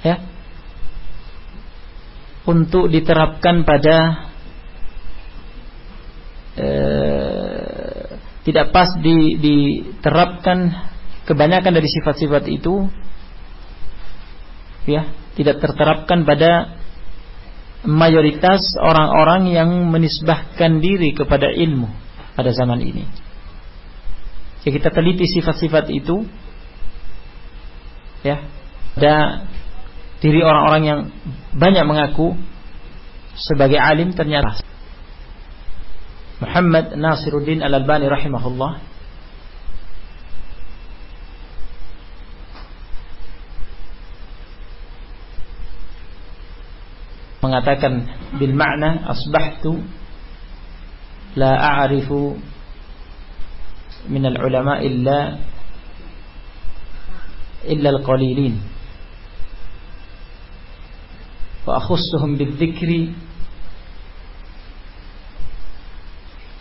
ya untuk diterapkan pada eh, tidak pas di, diterapkan kebanyakan dari sifat-sifat itu ya tidak terterapkan pada mayoritas orang-orang yang menisbahkan diri kepada ilmu pada zaman ini. Ya kita teliti sifat-sifat itu ya ada diri orang-orang yang banyak mengaku sebagai alim ternyata. Muhammad Nasiruddin Al-Albani rahimahullah. Mengatakan bil makna asbahtu la a'rifu min al ulama illa illa al qalilin وأخصهم بالذكر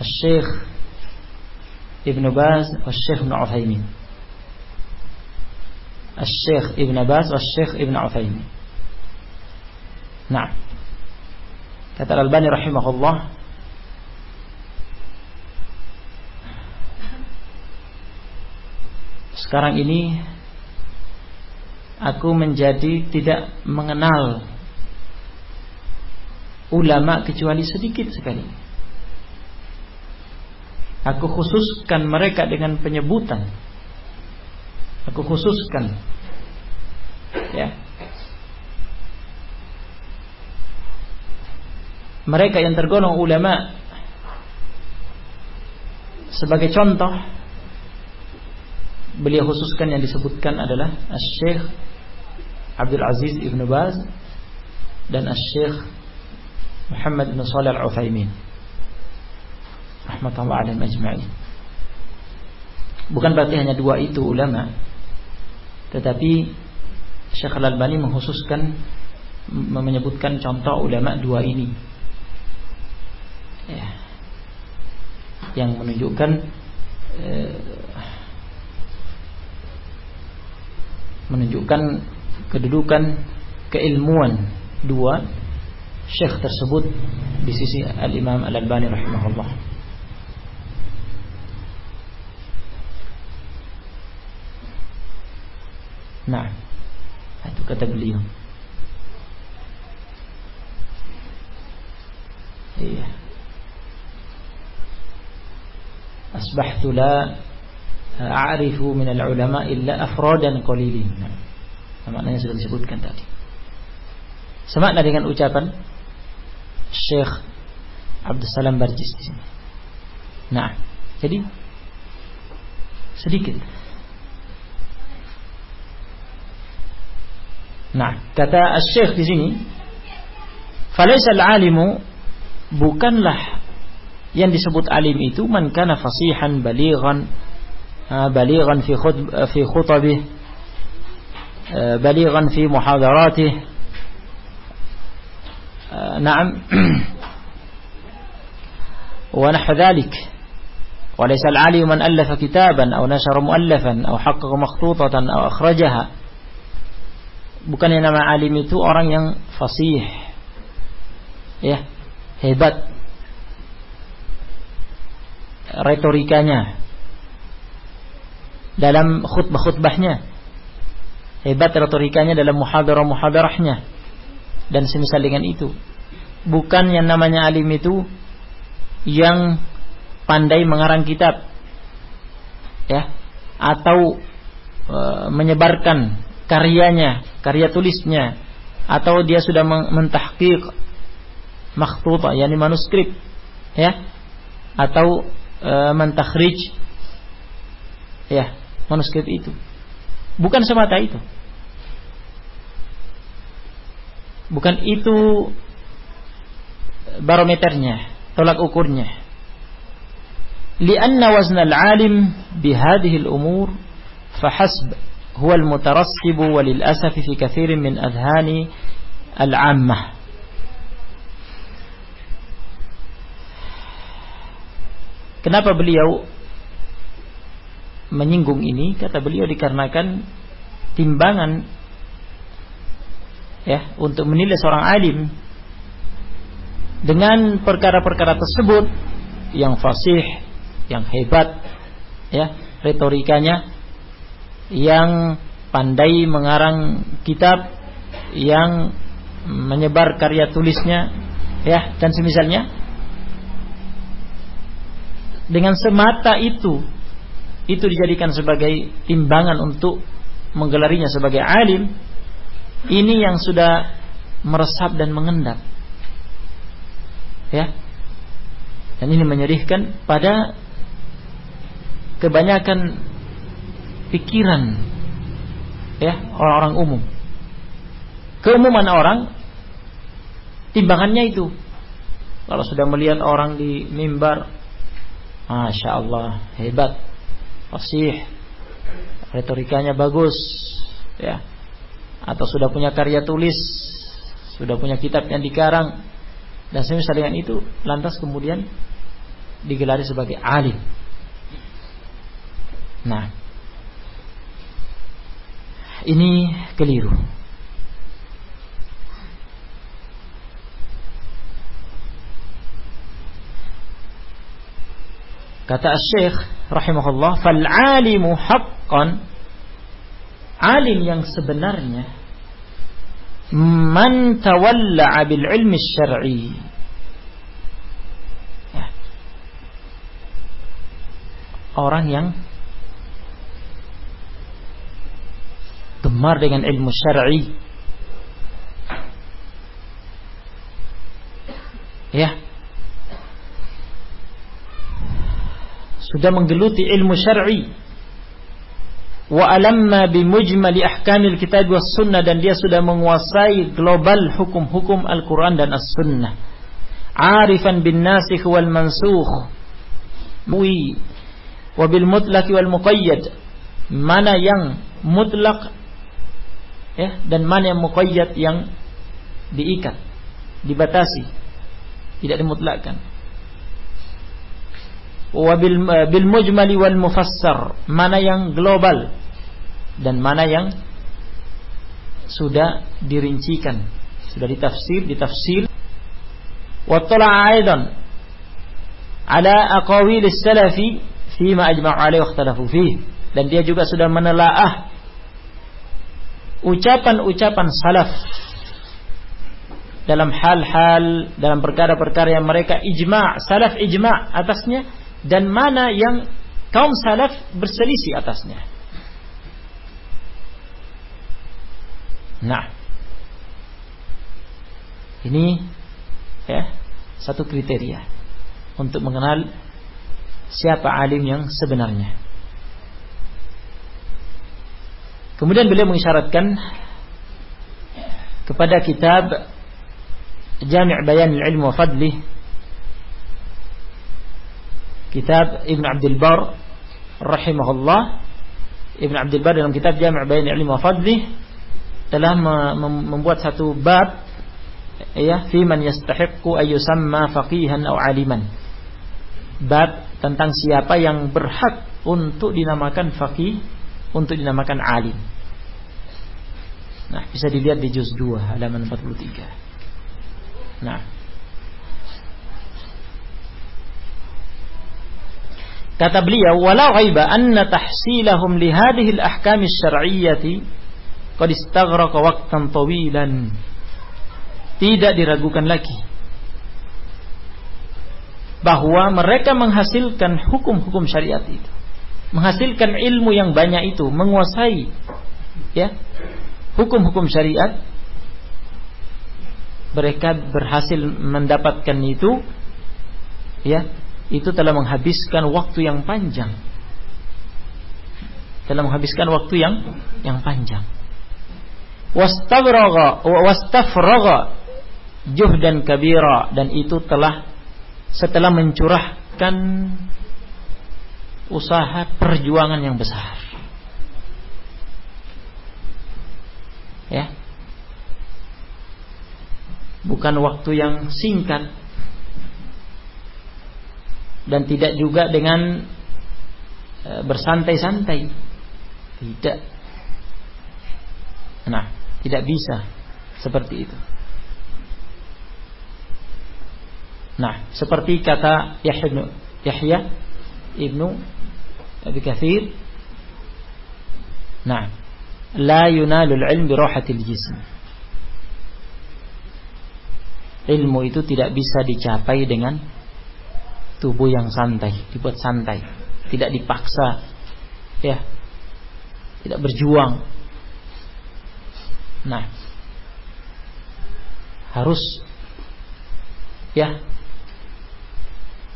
الشيخ ابن باز والشيخ ابن عثيمين الشيخ ابن باز والشيخ ابن عثيمين نعم kata Al-Albani rahimahullah sekarang ini aku menjadi tidak mengenal ulama kecuali sedikit sekali. Aku khususkan mereka dengan penyebutan. Aku khususkan ya. Mereka yang tergolong ulama sebagai contoh beliau khususkan yang disebutkan adalah Syekh Abdul Aziz Ibn Baz dan Syekh Muhammad bin Shalih Al-Utsaimin rahmatullah alaihim ajma'in. Bukan berarti hanya dua itu ulama, tetapi Syekh Al-Albani mengkhususkan menyebutkan contoh ulama dua ini. Ya. Yang menunjukkan eh, menunjukkan kedudukan keilmuan dua syekh tersebut di sisi Al-Imam Al-Albani rahimahullah. Nah, itu kata beliau. Iya. Asbahtu la a'rifu min al-ulama illa afradan qalilin. Nah, maknanya sudah disebutkan tadi. Semakna dengan ucapan Syekh Abdul Salam Barjis. Nah, jadi sedikit. Nah, kata Syekh di sini, "Falaisa al-alimu bukanlah yang disebut alim itu man kana fasihan balighan balighan fi khutb fi khutabih balighan fi muhadaratih نعم ونحو ذلك وليس العالم من ألف كتابا أو نشر مؤلفا أو حقق مخطوطة أو أخرجها bukan yang nama alim itu orang yang fasih ya hebat retorikanya dalam khutbah-khutbahnya hebat retorikanya dalam muhadarah-muhadarahnya dan semisal dengan itu. Bukan yang namanya alim itu yang pandai mengarang kitab ya atau e, menyebarkan karyanya, karya tulisnya atau dia sudah mentahqiq makhtuta yakni manuskrip ya atau e, mentakhrij ya manuskrip itu. Bukan semata itu. Bukan itu barometernya, tolak ukurnya. Lianna wazna al-alim bihadhihi al-umur fahasb huwa al-mutarassib wa lil'asaf fi kathirin min adhani al-ammah. Kenapa beliau menyinggung ini? Kata beliau dikarenakan timbangan ya untuk menilai seorang alim dengan perkara-perkara tersebut yang fasih, yang hebat, ya retorikanya, yang pandai mengarang kitab, yang menyebar karya tulisnya, ya dan semisalnya. Dengan semata itu, itu dijadikan sebagai timbangan untuk menggelarinya sebagai alim, ini yang sudah meresap dan mengendap. Ya. Dan ini menyedihkan pada kebanyakan pikiran ya orang-orang umum. Keumuman orang timbangannya itu. Kalau sudah melihat orang di mimbar, masya Allah hebat, fasih, retorikanya bagus, ya. Atau sudah punya karya tulis, sudah punya kitab yang dikarang, dan semisal dengan itu, lantas kemudian digelari sebagai alim. Nah, ini keliru. Kata Syekh rahimahullah, "Fal 'alimu haqqan" Alim yang sebenarnya bil ilmi syar'i. Ya. Orang yang gemar dengan ilmu syar'i. Ya. Sudah menggeluti ilmu syar'i. Wa alamma bimujmali ahkamil kitab was sunnah dan dia sudah menguasai global hukum-hukum Al-Quran dan As-Sunnah. Arifan bin nasikh wal mansukh. Mui wa bil mutlaq wal muqayyad. Mana yang mutlak ya dan mana yang muqayyad yang diikat, dibatasi, tidak dimutlakkan. Wa bil, bil mujmali wal mufassar, mana yang global dan mana yang sudah dirincikan, sudah ditafsir, ditafsir. Wa tala'a aidan ala aqawil salafi fima ajma'u alaihi ikhtalafu fihi dan dia juga sudah menelaah ucapan-ucapan salaf dalam hal-hal dalam perkara-perkara yang mereka ijma' salaf ijma' atasnya dan mana yang kaum salaf berselisih atasnya. Nah, ini ya satu kriteria untuk mengenal siapa alim yang sebenarnya. Kemudian beliau mengisyaratkan kepada kitab Jami' Bayan Ilmu wa Fadlih kitab Ibn Abdul Bar rahimahullah Ibn Abdul Bar dalam kitab Jami' Bayan Ilmu wa Fadlih telah membuat satu bab ya fi man yastahiqqu ay yusamma faqihan aw aliman bab tentang siapa yang berhak untuk dinamakan faqih untuk dinamakan alim. Nah, bisa dilihat di juz 2 halaman 43. Nah. Kata beliau, "Wala ghaiba anna tahsilahum li hadhihi al-ahkam asy-syar'iyyati qad istaghraqa waqtan tawilan." Tidak diragukan lagi bahwa mereka menghasilkan hukum-hukum syariat itu menghasilkan ilmu yang banyak itu, menguasai ya hukum-hukum syariat, mereka berhasil mendapatkan itu, ya itu telah menghabiskan waktu yang panjang, telah menghabiskan waktu yang yang panjang. Wastafraga wastafraga juhdan kabira dan itu telah setelah mencurahkan usaha perjuangan yang besar. Ya. Bukan waktu yang singkat dan tidak juga dengan e, bersantai-santai. Tidak. Nah, tidak bisa. seperti itu. Nah, seperti kata Yahya Yahya ibnu Abi Kathir, nah, la yunalul ilm bi rahatil jism. Ilmu itu tidak bisa dicapai dengan tubuh yang santai, dibuat santai, tidak dipaksa, ya, tidak berjuang. Nah, harus ya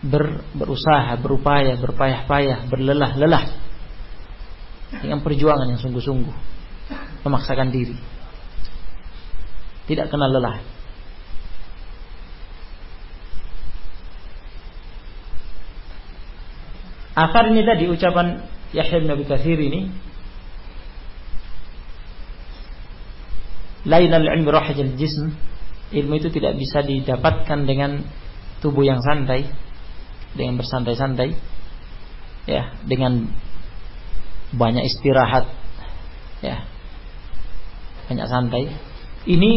ber, berusaha, berupaya, berpayah-payah, berlelah-lelah dengan perjuangan yang sungguh-sungguh, memaksakan diri, tidak kenal lelah. Akar ini tadi ucapan Yahya bin Abi Katsir ini Lainal ilmi rahajal jism Ilmu itu tidak bisa didapatkan dengan tubuh yang santai dengan bersantai-santai ya dengan banyak istirahat ya banyak santai. Ini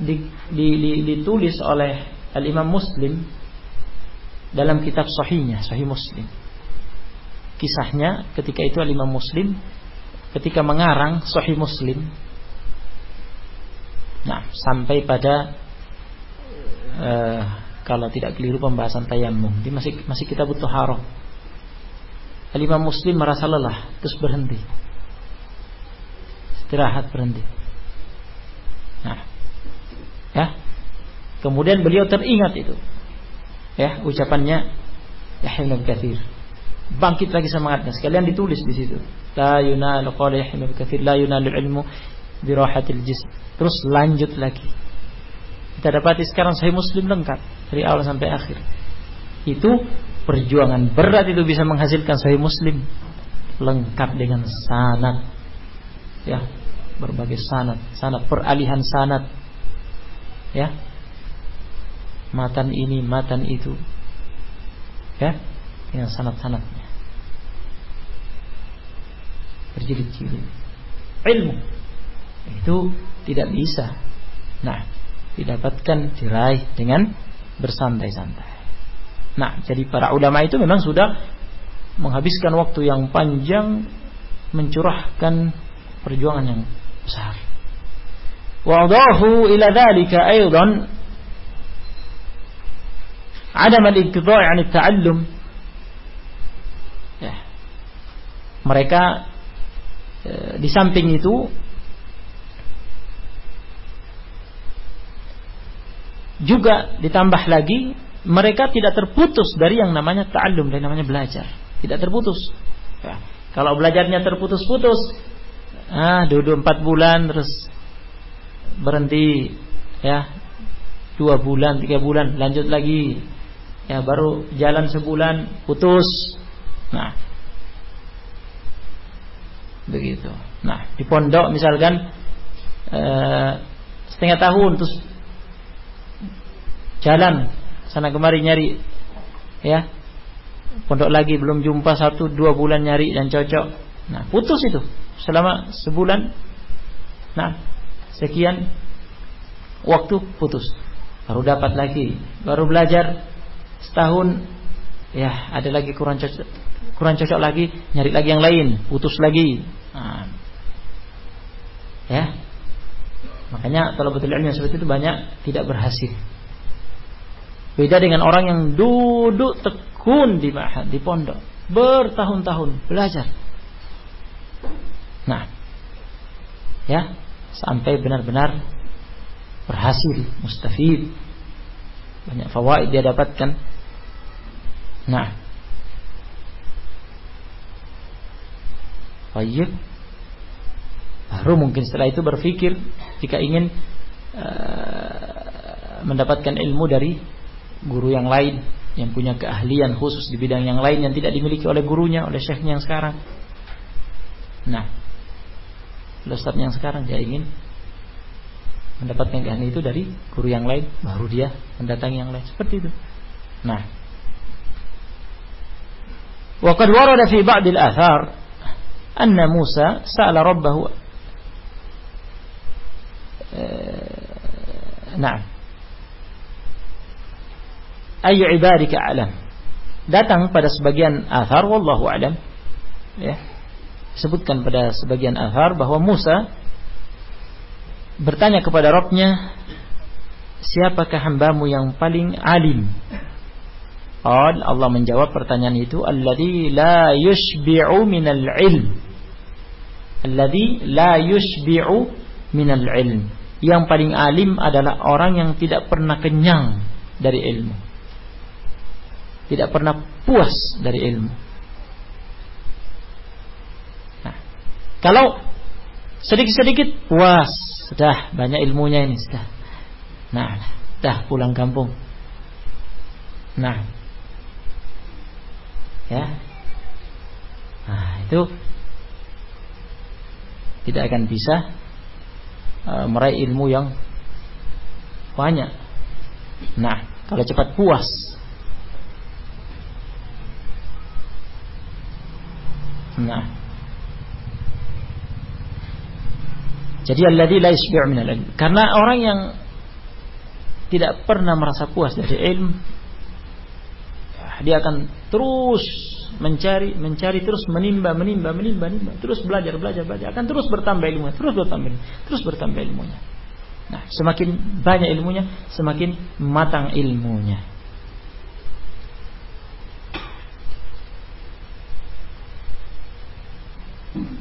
di, di, di, ditulis oleh Al Imam Muslim dalam kitab Sahihnya Sahih Muslim kisahnya ketika itu Al Imam Muslim ketika mengarang Sahih Muslim nah sampai pada uh, kalau tidak keliru pembahasan tayamum. Ini masih masih kita butuh haram. Al-Imam Muslim merasa lelah, terus berhenti. Istirahat berhenti. Nah, ya. Kemudian beliau teringat itu. Ya, ucapannya Yahya bin Katsir. Bangkit lagi semangatnya. Sekalian ditulis di situ. La yunalu qala Yahya bin Katsir la yunalu ilmu bi rahatil jism. Terus lanjut lagi. Kita dapati sekarang Sahih Muslim lengkap dari awal sampai akhir. Itu perjuangan berat itu bisa menghasilkan Sahih Muslim lengkap dengan sanad. Ya, berbagai sanad, sanad peralihan sanad. Ya. Matan ini, matan itu. Ya, dengan sanad-sanadnya. Berjilid-jilid. Ilmu itu tidak bisa. Nah, didapatkan diraih dengan bersantai-santai. Nah, jadi para ulama itu memang sudah menghabiskan waktu yang panjang mencurahkan perjuangan yang besar. Wadahu ila dhalika aydan adam al-inqidha' 'an at-ta'allum. Ya. Mereka e, di samping itu juga ditambah lagi mereka tidak terputus dari yang namanya ta'allum dari namanya belajar tidak terputus ya. kalau belajarnya terputus-putus ah duduk empat bulan terus berhenti ya dua bulan tiga bulan lanjut lagi ya baru jalan sebulan putus. Nah. Begitu. Nah di pondok misalkan eh, setengah tahun terus jalan sana kemari nyari ya. Pondok lagi belum jumpa satu dua bulan nyari dan cocok. Nah putus itu selama sebulan. Nah sekian waktu putus. Baru dapat lagi baru belajar setahun ya ada lagi kurang cocok kurang cocok lagi nyari lagi yang lain putus lagi nah, ya makanya kalau betul ilmu seperti itu banyak tidak berhasil Beda dengan orang yang duduk tekun di mahad, di pondok. Bertahun-tahun belajar. Nah. Ya. Sampai benar-benar berhasil. Mustafid. Banyak fawaid dia dapatkan. Nah. Baik. Baru mungkin setelah itu berpikir jika ingin uh, mendapatkan ilmu dari guru yang lain yang punya keahlian khusus di bidang yang lain yang tidak dimiliki oleh gurunya, oleh syekhnya yang sekarang. Nah, ustaz yang sekarang dia ingin mendapatkan keahlian itu dari guru yang lain, baru dia mendatangi yang lain. Seperti itu. Nah, وقد ورد في بعض الآثار أن موسى سأل ربه Nah. Ayu ibadika alam. Datang pada sebagian athar wallahu alam. Ya. Sebutkan pada sebagian athar bahwa Musa bertanya kepada Rabbnya siapakah hambamu yang paling alim Qal Allah menjawab pertanyaan itu alladzi la yushbi'u minal ilm. Alladzi la yushbi'u minal ilm. Yang paling alim adalah orang yang tidak pernah kenyang dari ilmu. Tidak pernah puas dari ilmu. Nah, kalau sedikit-sedikit puas, sudah banyak ilmunya ini sudah. Nah, dah pulang kampung. Nah, ya. Nah itu tidak akan bisa uh, meraih ilmu yang banyak. Nah kalau cepat puas. Nah. Jadi alladzi la yashbi' karena orang yang tidak pernah merasa puas dari ilmu dia akan terus mencari, mencari terus menimba, menimba, menimba, menimba, terus belajar, belajar, belajar, akan terus bertambah ilmunya, terus bertambah, terus bertambah ilmunya. Nah, semakin banyak ilmunya, semakin matang ilmunya.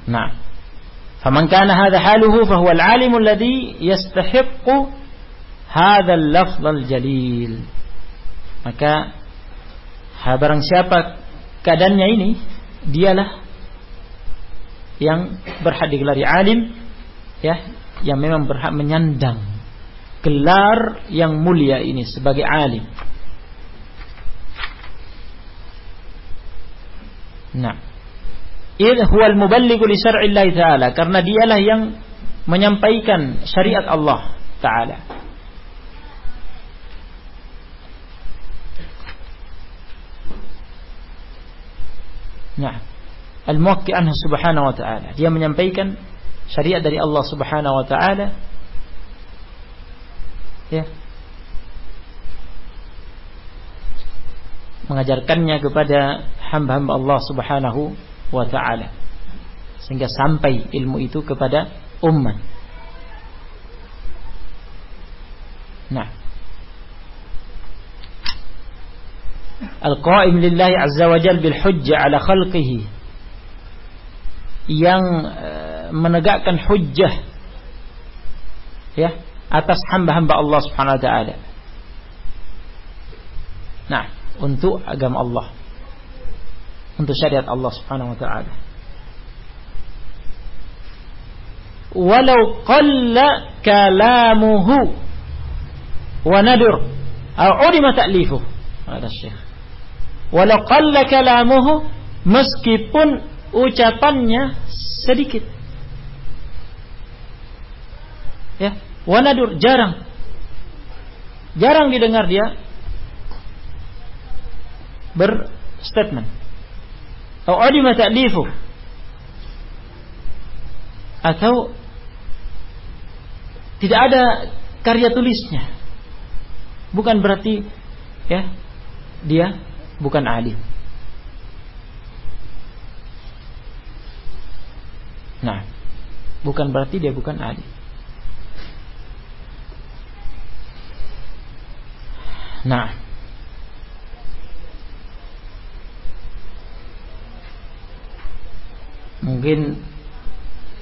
Nah, faman kana hadha haluhu fahuwa al-alim alladhi yastahiqqu hadha al-lafz al-jalil. Maka Ha, barang siapa keadaannya ini, dialah yang berhak digelari alim, ya, yang memang berhak menyandang gelar yang mulia ini sebagai alim. Nah, id huwal muballighu li syar'illahi ta'ala karena dialah yang menyampaikan syariat Allah taala. Nah, al-muwakki anhu subhanahu wa ta'ala. Dia menyampaikan syariat dari Allah subhanahu wa ta'ala. Ya. Mengajarkannya kepada hamba-hamba Allah subhanahu wa ta'ala. Sehingga sampai ilmu itu kepada umat. Nah. Al-Qaim lillahi azza wa jal bil hujjah ala khalqihi yang eh, menegakkan hujjah ya atas hamba-hamba Allah Subhanahu wa taala. Nah, untuk agama Allah. Untuk syariat Allah Subhanahu wa taala. Walau qalla kalamuhu wa nadur au ulima ta'lifuhu. Ada Syekh walau qalla kalamuhu meskipun ucapannya sedikit. Ya, wanadur jarang. Jarang didengar dia berstatement. Atau adima ta'lifu. Atau tidak ada karya tulisnya. Bukan berarti ya dia bukan alim. Nah, bukan berarti dia bukan alim. Nah, mungkin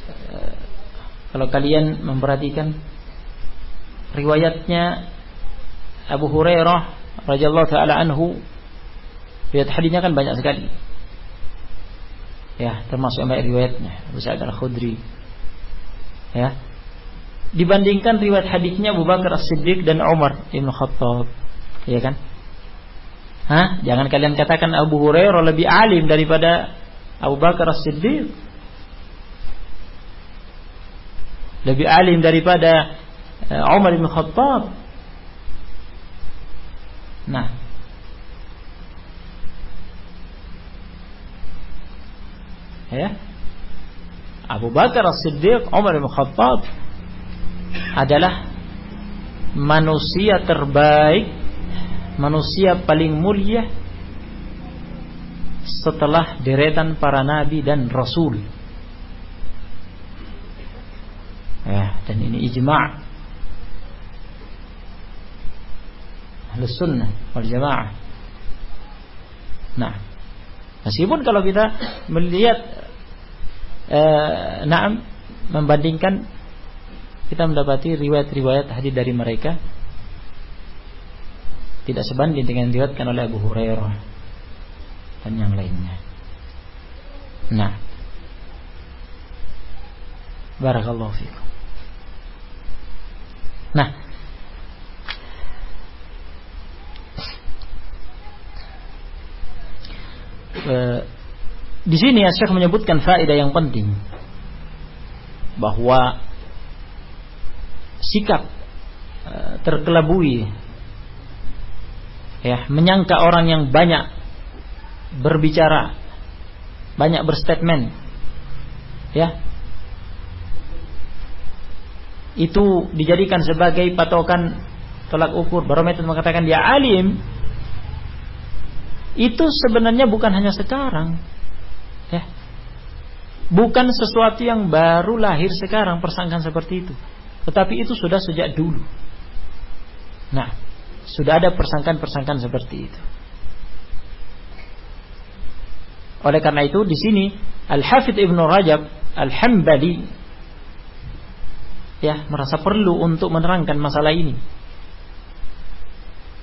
eh, kalau kalian memperhatikan riwayatnya Abu Hurairah radhiyallahu taala anhu Riwayat hadisnya kan banyak sekali. Ya, termasuk yang banyak riwayatnya. Abu Sa'id Al-Khudri. Ya. Dibandingkan riwayat hadisnya Abu Bakar As-Siddiq dan Umar Ibn Khattab. Ya kan? Hah? Jangan kalian katakan Abu Hurairah lebih alim daripada Abu Bakar As-Siddiq. Lebih alim daripada eh, Umar Ibn Khattab. Nah, ya Abu Bakar As-Siddiq Umar bin Khattab adalah manusia terbaik, manusia paling mulia setelah deretan para nabi dan rasul. Ya, dan ini ijma' Ahlus sunnah wal jamaah. Nah, meskipun kalau kita melihat eh, naam membandingkan kita mendapati riwayat-riwayat hadis dari mereka tidak sebanding dengan diriwayatkan oleh Abu Hurairah dan yang lainnya. Nah, barakallahu fikum. Nah, e, di sini Syekh menyebutkan faedah yang penting. Bahwa sikap e, terkelabui ya menyangka orang yang banyak berbicara banyak berstatement ya itu dijadikan sebagai patokan tolak ukur. Barometer mengatakan dia alim itu sebenarnya bukan hanya sekarang. ya bukan sesuatu yang baru lahir sekarang persangkaan seperti itu. Tetapi itu sudah sejak dulu. Nah sudah ada persangkaan-persangkaan seperti itu. Oleh karena itu di sini Al-Hafidh Ibnu Rajab Al-Hambali ya merasa perlu untuk menerangkan masalah ini.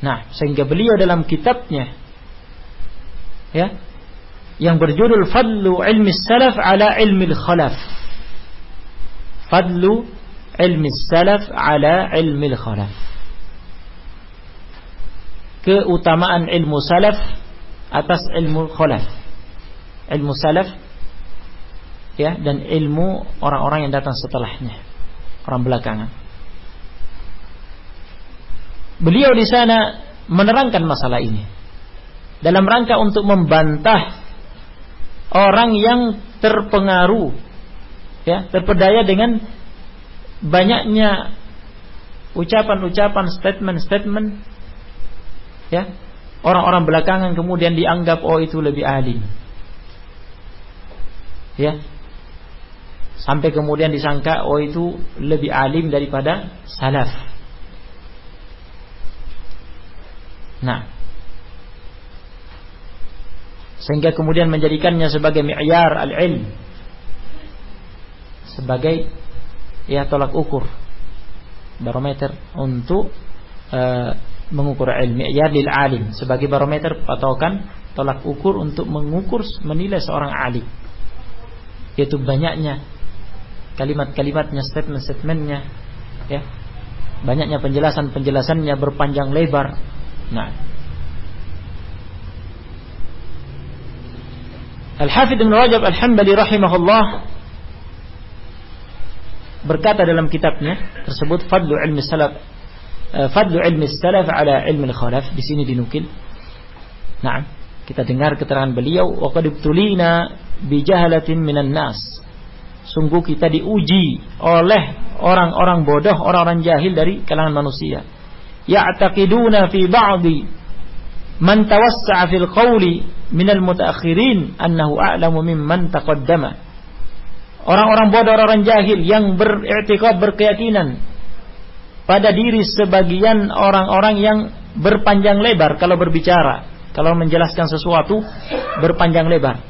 Nah, sehingga beliau dalam kitabnya ya yang berjudul Fadlu Ilmi Salaf ala Ilmi Khalaf. Fadlu Ilmi Salaf ala Ilmi Khalaf. Keutamaan ilmu salaf atas ilmu khalaf. Ilmu salaf ya dan ilmu orang-orang yang datang setelahnya orang belakangan. Beliau di sana menerangkan masalah ini dalam rangka untuk membantah orang yang terpengaruh ya terpedaya dengan banyaknya ucapan-ucapan statement-statement ya orang-orang belakangan kemudian dianggap oh itu lebih alim ya sampai kemudian disangka oh itu lebih alim daripada salaf. Nah, sehingga kemudian menjadikannya sebagai mi'yar al-ilm. Sebagai ya tolak ukur. Barometer untuk uh, mengukur ilmu mi'yar lil alim. Sebagai barometer patokan tolak ukur untuk mengukur menilai seorang alim. Yaitu banyaknya kalimat-kalimatnya, statement-statementnya, ya, banyaknya penjelasan-penjelasannya berpanjang lebar. Nah, Al-Hafidh Ibn Rajab Al-Hambali rahimahullah berkata dalam kitabnya tersebut Fadlu Ilmi Salaf eh, Fadlu Ilmi Salaf ala Ilmi Khalaf di sini dinukil. Nah, kita dengar keterangan beliau wa qad ibtulina bi jahalatin minan nas sungguh kita diuji oleh orang-orang bodoh, orang-orang jahil dari kalangan manusia. Ya'taqiduna fi ba'di man tawassa'a fil qawli minal mutaakhirin annahu a'lamu mimman taqaddama. Orang-orang bodoh, orang-orang jahil yang beriktikad berkeyakinan pada diri sebagian orang-orang yang berpanjang lebar kalau berbicara, kalau menjelaskan sesuatu berpanjang lebar.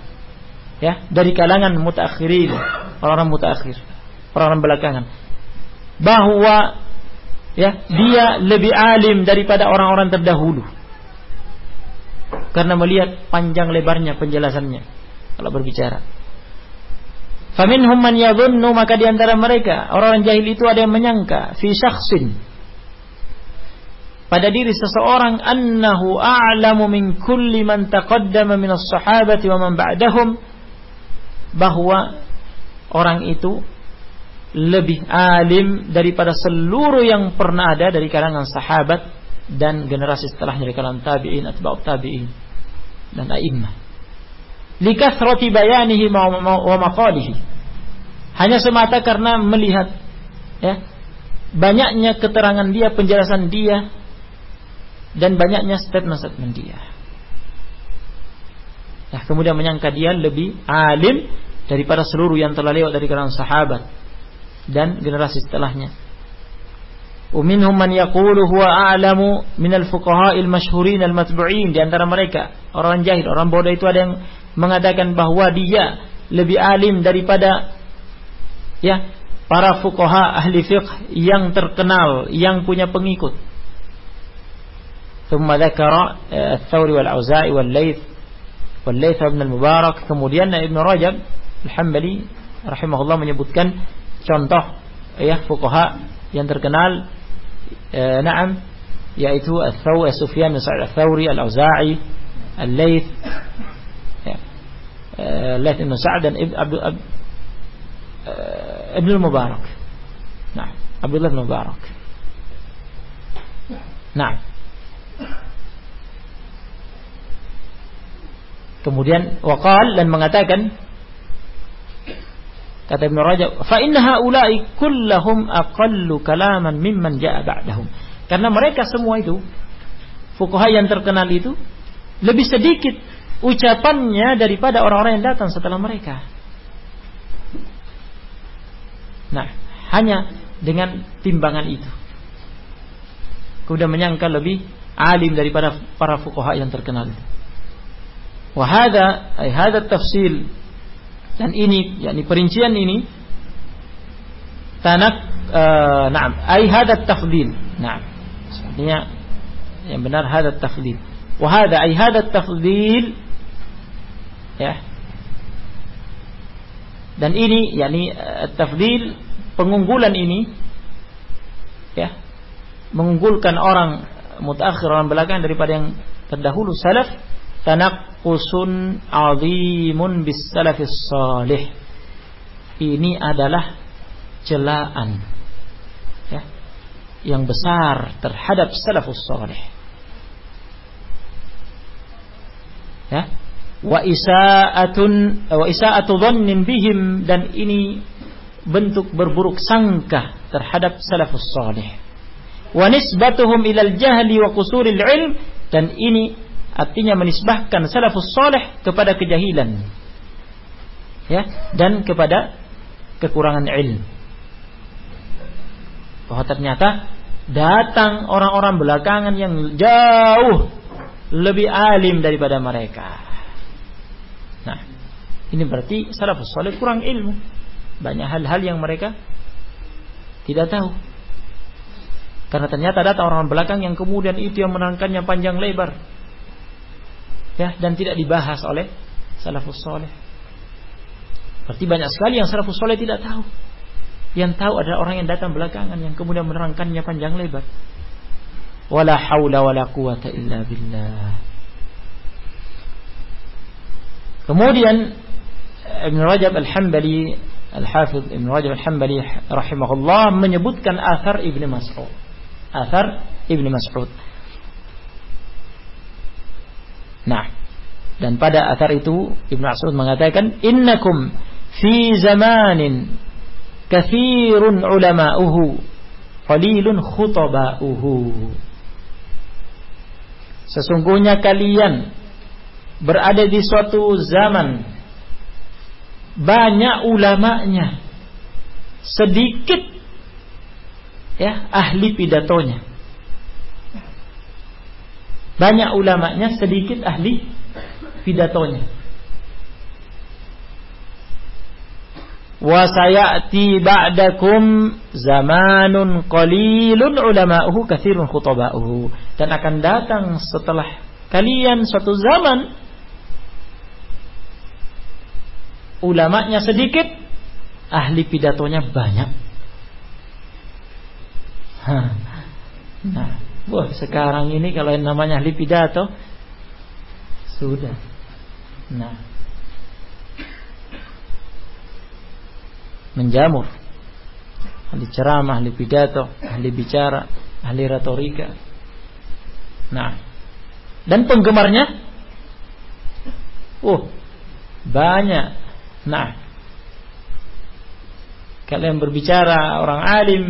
Ya, dari kalangan mutaakhirin orang-orang mutakhir, orang-orang belakangan. Bahwa ya, dia lebih alim daripada orang-orang terdahulu. Karena melihat panjang lebarnya penjelasannya kalau berbicara. Faminhum man yadhunnu maka di antara mereka orang-orang jahil itu ada yang menyangka fi syakhsin pada diri seseorang annahu a'lamu min kulli man taqaddama min as-sahabati wa man ba'dahum bahwa orang itu lebih alim daripada seluruh yang pernah ada dari kalangan sahabat dan generasi setelahnya dari kalangan tabi'in, atba'ut tabi'in dan a'immah. Likathrati bayanihi wa maqalihi. Hanya semata karena melihat ya banyaknya keterangan dia, penjelasan dia dan banyaknya statement-statement dia. Nah, kemudian menyangka dia lebih alim daripada seluruh yang telah lewat dari kalangan sahabat dan generasi setelahnya. Uminhum man yaqulu huwa a'lamu min al-fuqaha'il masyhurin al-matbu'in di antara mereka orang jahil, orang bodoh itu ada yang mengatakan bahwa dia lebih alim daripada ya para fuqaha ahli fiqh yang terkenal, yang punya pengikut. ثم ذكر الثوري والأوزاعي والليث والليث بن المبارك kemudian Ibn Rajab Al-Hambali rahimahullah menyebutkan contoh ya fuqaha yang terkenal eh, na'am yaitu Al-Thawi Sufyan bin Sa'id Al-Thawri Al-Auza'i Al-Layth ya. Eh, Layth bin Sa'd dan Ibn Abdul Ab, eh, Ibn Mubarak nah Abdullah bin Mubarak nah Kemudian waqal dan mengatakan kata Ibnu Rajab, "Fa inna haula'i kullahum aqallu kalaman mimman ja'a ba'dahum." Karena mereka semua itu fuqaha yang terkenal itu lebih sedikit ucapannya daripada orang-orang yang datang setelah mereka. Nah, hanya dengan timbangan itu. Kemudian menyangka lebih alim daripada para fuqaha yang terkenal itu. Wahada, ay tafsil dan ini, yakni perincian ini tanak uh, na'am, hada tafdil. Nah, artinya yang benar hada tafdil. Ay hada tafdil ya. Dan ini yakni uh, tafdil pengunggulan ini ya mengunggulkan orang mutakhir orang belakang daripada yang terdahulu salaf tanaqqusun azimun bis salafis salih. Ini adalah celaan ya, yang besar terhadap salafus salih. Ya. Wa isaatun wa isaatu dhannin bihim dan ini bentuk berburuk sangka terhadap salafus salih. Wa nisbatuhum ilal jahli wa qusuril ilm dan ini artinya menisbahkan salafus soleh kepada kejahilan. Ya dan kepada kekurangan ilmu. Bahwa ternyata datang orang-orang belakangan yang jauh lebih alim daripada mereka. Nah ini berarti salafus soleh kurang ilmu. Banyak hal-hal yang mereka tidak tahu. Karena ternyata datang orang belakang yang kemudian itu yang menerangkannya panjang lebar ya dan tidak dibahas oleh salafus soleh. Berarti banyak sekali yang salafus soleh tidak tahu. Yang tahu adalah orang yang datang belakangan yang kemudian menerangkannya panjang lebar. Wala haula wala quwata illa billah. Kemudian Ibn Rajab Al-Hambali Al-Hafidh Ibn Rajab Al-Hambali rahimahullah menyebutkan athar Ibn Mas'ud. Athar Ibn Mas'ud. Nah, dan pada athar itu Ibnu Mas'ud mengatakan innakum fi zamanin kathirun ulama'uhu qalilun khutaba'uhu. Sesungguhnya kalian berada di suatu zaman banyak ulamanya sedikit ya ahli pidatonya banyak ulamanya, sedikit ahli pidatonya. Wa sayati ba'dakum zamanun qalilun ulama'uhu katsirun khutaba'uhu. Dan akan datang setelah kalian suatu zaman ulamanya sedikit, ahli pidatonya banyak. Nah, Wah sekarang ini kalau yang namanya ahli pidato sudah. Nah, menjamur. Ahli ceramah, ahli pidato, ahli bicara, ahli retorika. Nah, dan penggemarnya, oh banyak. Nah, kalian berbicara orang alim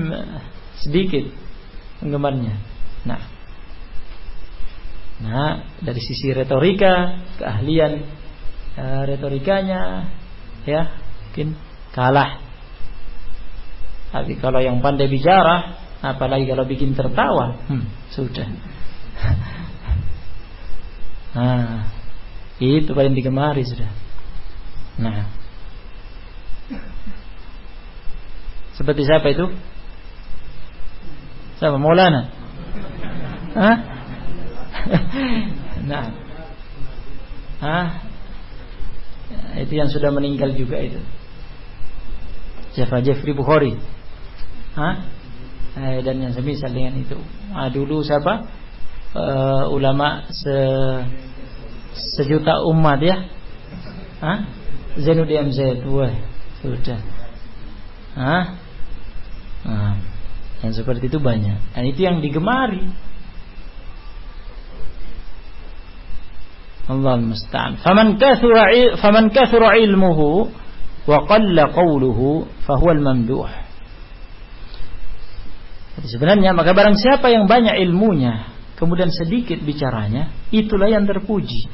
sedikit penggemarnya. Nah, nah dari sisi retorika, keahlian e, retorikanya, ya mungkin kalah. Tapi kalau yang pandai bicara, apalagi kalau bikin tertawa, hmm, sudah. nah, itu paling digemari sudah. Nah, seperti siapa itu? Siapa? Maulana? Hah? nah. Hah? Itu yang sudah meninggal juga itu. Siapa Jeffrey Bukhari? Hah? Eh, dan yang semisal dengan itu. Ah, dulu siapa? Uh, ulama se sejuta umat ya. Hah? Zainuddin MZ. Wah, sudah. Hah? Nah. Yang seperti itu banyak. Dan itu yang digemari. Allah musta'an. Faman kathura ilmuhu wa qalla qawluhu fahuwa al-mamduh. Jadi sebenarnya maka barang siapa yang banyak ilmunya kemudian sedikit bicaranya, itulah yang terpuji.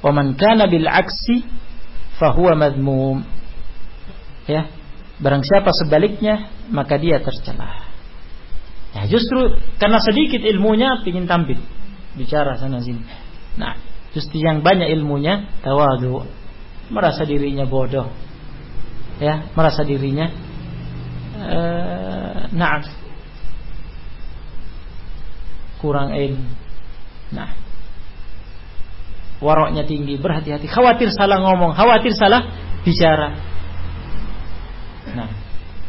Wa man kana bil aksi fahuwa madmum. Ya, Barang siapa sebaliknya maka dia tercela. Ya justru karena sedikit ilmunya ingin tampil bicara sana sini. Nah, justru yang banyak ilmunya tawadu, merasa dirinya bodoh. Ya, merasa dirinya uh, nah kurang ilmu. Nah, waroknya tinggi, berhati-hati, khawatir salah ngomong, khawatir salah bicara.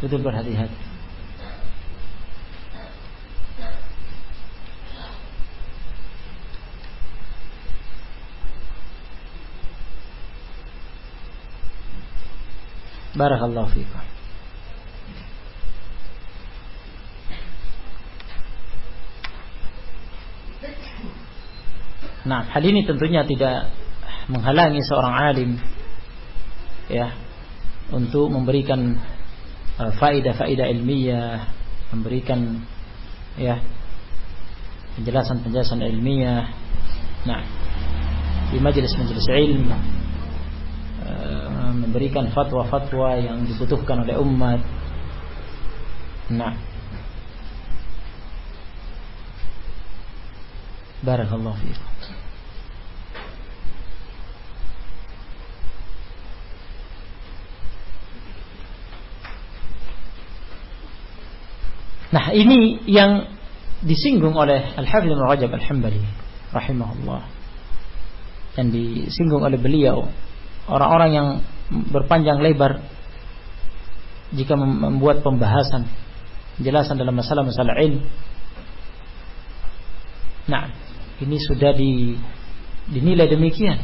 Betul berhati-hati. Barakallahu fiikum. Nah, hal ini tentunya tidak menghalangi seorang alim ya untuk memberikan uh, faedah-faedah ilmiah, memberikan ya penjelasan-penjelasan ilmiah. Nah, di majelis-majelis ilmu uh, memberikan fatwa-fatwa yang dibutuhkan oleh umat. Nah, barakallahu fiikum. Nah ini yang disinggung oleh Al-Hafidh Rajab Al-Hambali rahimahullah dan disinggung oleh beliau orang-orang yang berpanjang lebar jika membuat pembahasan penjelasan dalam masalah-masalah ilmu. Nah, ini sudah di, dinilai demikian.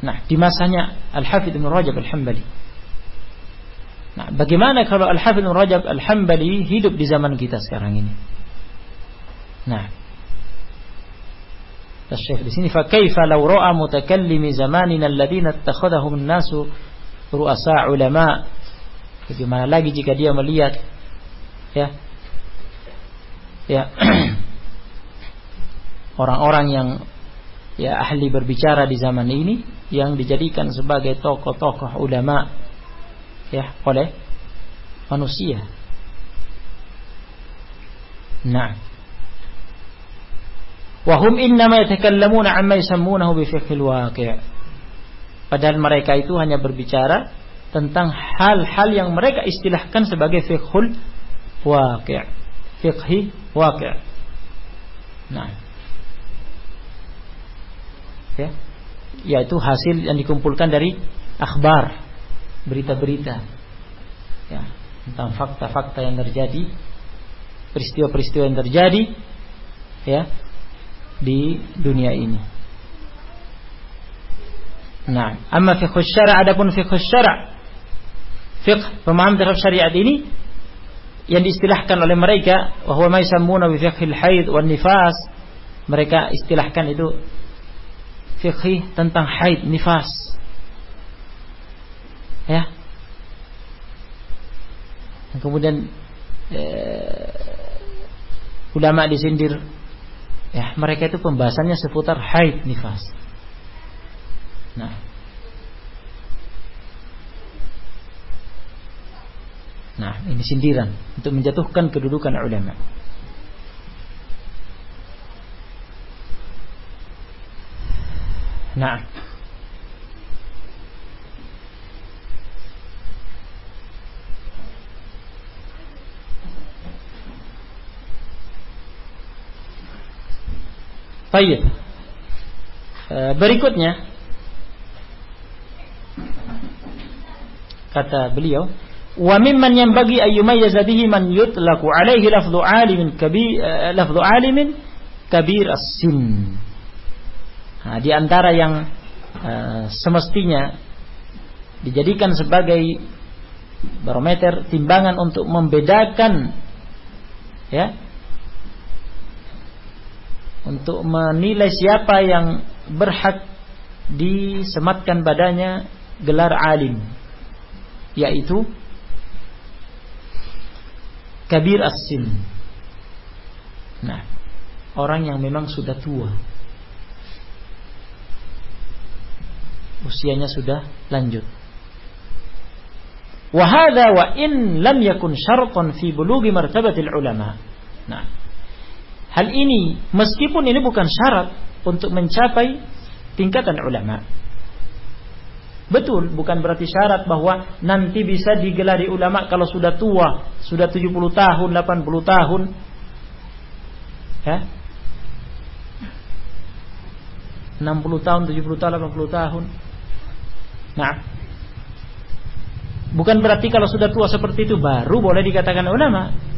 Nah, di masanya Al-Hafidh Ibn Rajab Al-Hambali Nah, bagaimana kalau Al-Hafidz Rajab Al-Hambali hidup di zaman kita sekarang ini? Nah, Syekh di sini fa kaifa law ra'a mutakallimi zamanina alladziina ittakhadhahum an-nasu ru'asa ulama. Bagaimana lagi jika dia melihat ya ya orang-orang yang ya ahli berbicara di zaman ini yang dijadikan sebagai tokoh-tokoh ulama ya oleh manusia. Nah. Wahum innama yatakallamuna amma yusammunahu bi fiqhil waqi'. Padahal mereka itu hanya berbicara tentang hal-hal yang mereka istilahkan sebagai fiqhul waqi'. Fiqhi waqi'. Nah. Ya. Yaitu hasil yang dikumpulkan dari akhbar berita-berita ya, tentang fakta-fakta yang terjadi, peristiwa-peristiwa yang terjadi ya di dunia ini. Nah, amma fiqh syara' adapun fiqh syara' fiqh pemahaman terhadap syariat ini yang diistilahkan oleh mereka bahwa ma yusammuna bi fiqhil haid wan nifas mereka istilahkan itu fikih tentang haid nifas ya. Dan kemudian eh, ulama disindir ya mereka itu pembahasannya seputar haid nifas. Nah, Nah, ini sindiran untuk menjatuhkan kedudukan ulama. Nah, Baik. Eh, berikutnya kata beliau wa mimman yanbaghi ay yumayyiza bihi man yutlaqu alaihi lafdhu alimin kabir lafdhu alimin kabir as-sin nah, di antara yang uh, semestinya dijadikan sebagai barometer timbangan untuk membedakan ya untuk menilai siapa yang berhak disematkan padanya gelar alim yaitu kabir asin nah orang yang memang sudah tua. Usianya sudah lanjut. Wahada wa in lam yakun syartan fi bulugi martabatil ulama. Nah Hal ini meskipun ini bukan syarat untuk mencapai tingkatan ulama. Betul, bukan berarti syarat bahwa nanti bisa digelari ulama kalau sudah tua, sudah 70 tahun, 80 tahun. Ya. 60 tahun, 70 tahun, 80 tahun. Nah, bukan berarti kalau sudah tua seperti itu baru boleh dikatakan ulama.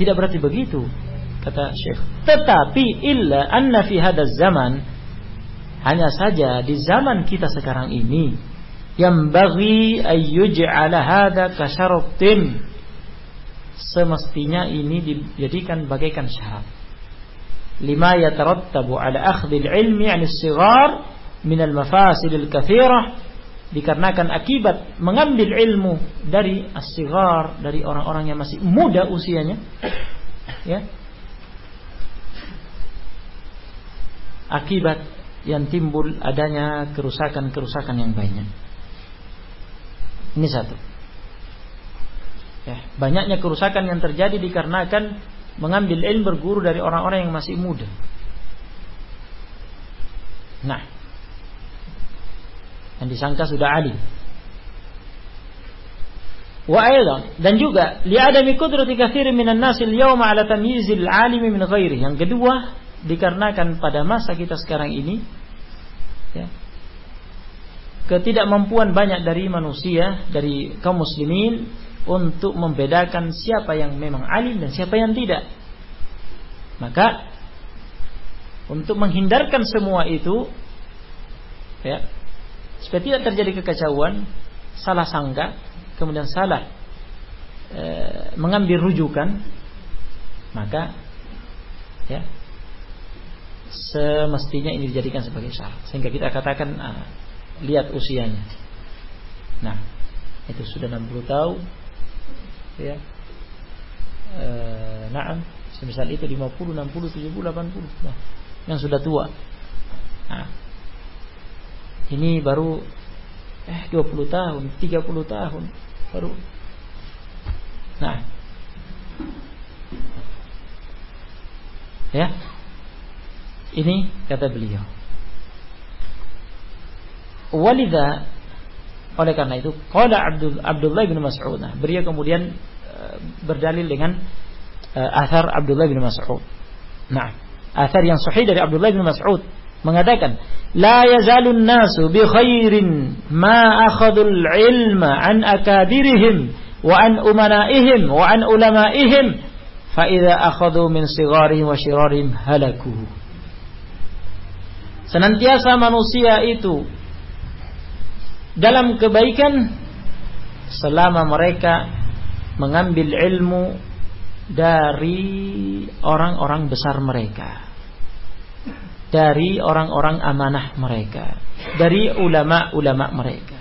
Tidak berarti begitu kata Syekh. Tetapi illa anna fi hadaz zaman hanya saja di zaman kita sekarang ini yang bagi ayyuj'ala hadza kasyaratin semestinya ini dijadikan bagaikan syarat lima yatarattabu ala akhdhil ilmi 'an as-sighar min al-mafasid al-kathirah dikarenakan akibat mengambil ilmu dari as dari orang-orang yang masih muda usianya ya akibat yang timbul adanya kerusakan-kerusakan yang banyak. Ini satu. Ya banyaknya kerusakan yang terjadi dikarenakan mengambil ilmu berguru dari orang-orang yang masih muda. Nah yang disangka sudah alim. Wa dan juga li'adami qudrati katsirin minan nasi al-yawma 'ala tamyizil 'alimi min ghairi. Yang kedua, dikarenakan pada masa kita sekarang ini ya, ketidakmampuan banyak dari manusia, dari kaum muslimin untuk membedakan siapa yang memang alim dan siapa yang tidak. Maka untuk menghindarkan semua itu ya supaya tidak terjadi kekacauan, salah sangka, kemudian salah e, mengambil rujukan, maka ya semestinya ini dijadikan sebagai syarat sehingga kita katakan ah, lihat usianya. Nah, itu sudah 60 tahun ya. E, nah, semisal itu 50, 60, 70, 80. Nah, yang sudah tua. Nah, ini baru eh 20 tahun, 30 tahun baru. Nah. Ya. Ini kata beliau. Walidha oleh karena itu qala Abdul Abdullah bin Mas'ud. Nah, beliau kemudian uh, berdalil dengan uh, athar Abdullah bin Mas'ud. Nah, athar yang sahih dari Abdullah bin Mas'ud mengatakan la yazalun nasu bi khairin ma akhadul ilma an akabirihim wa an umanaihim wa an ulamaihim fa idza akhadhu min sigharihim wa shirarihim halaku. Senantiasa manusia itu dalam kebaikan selama mereka mengambil ilmu dari orang-orang besar mereka dari orang-orang amanah mereka, dari ulama-ulama mereka.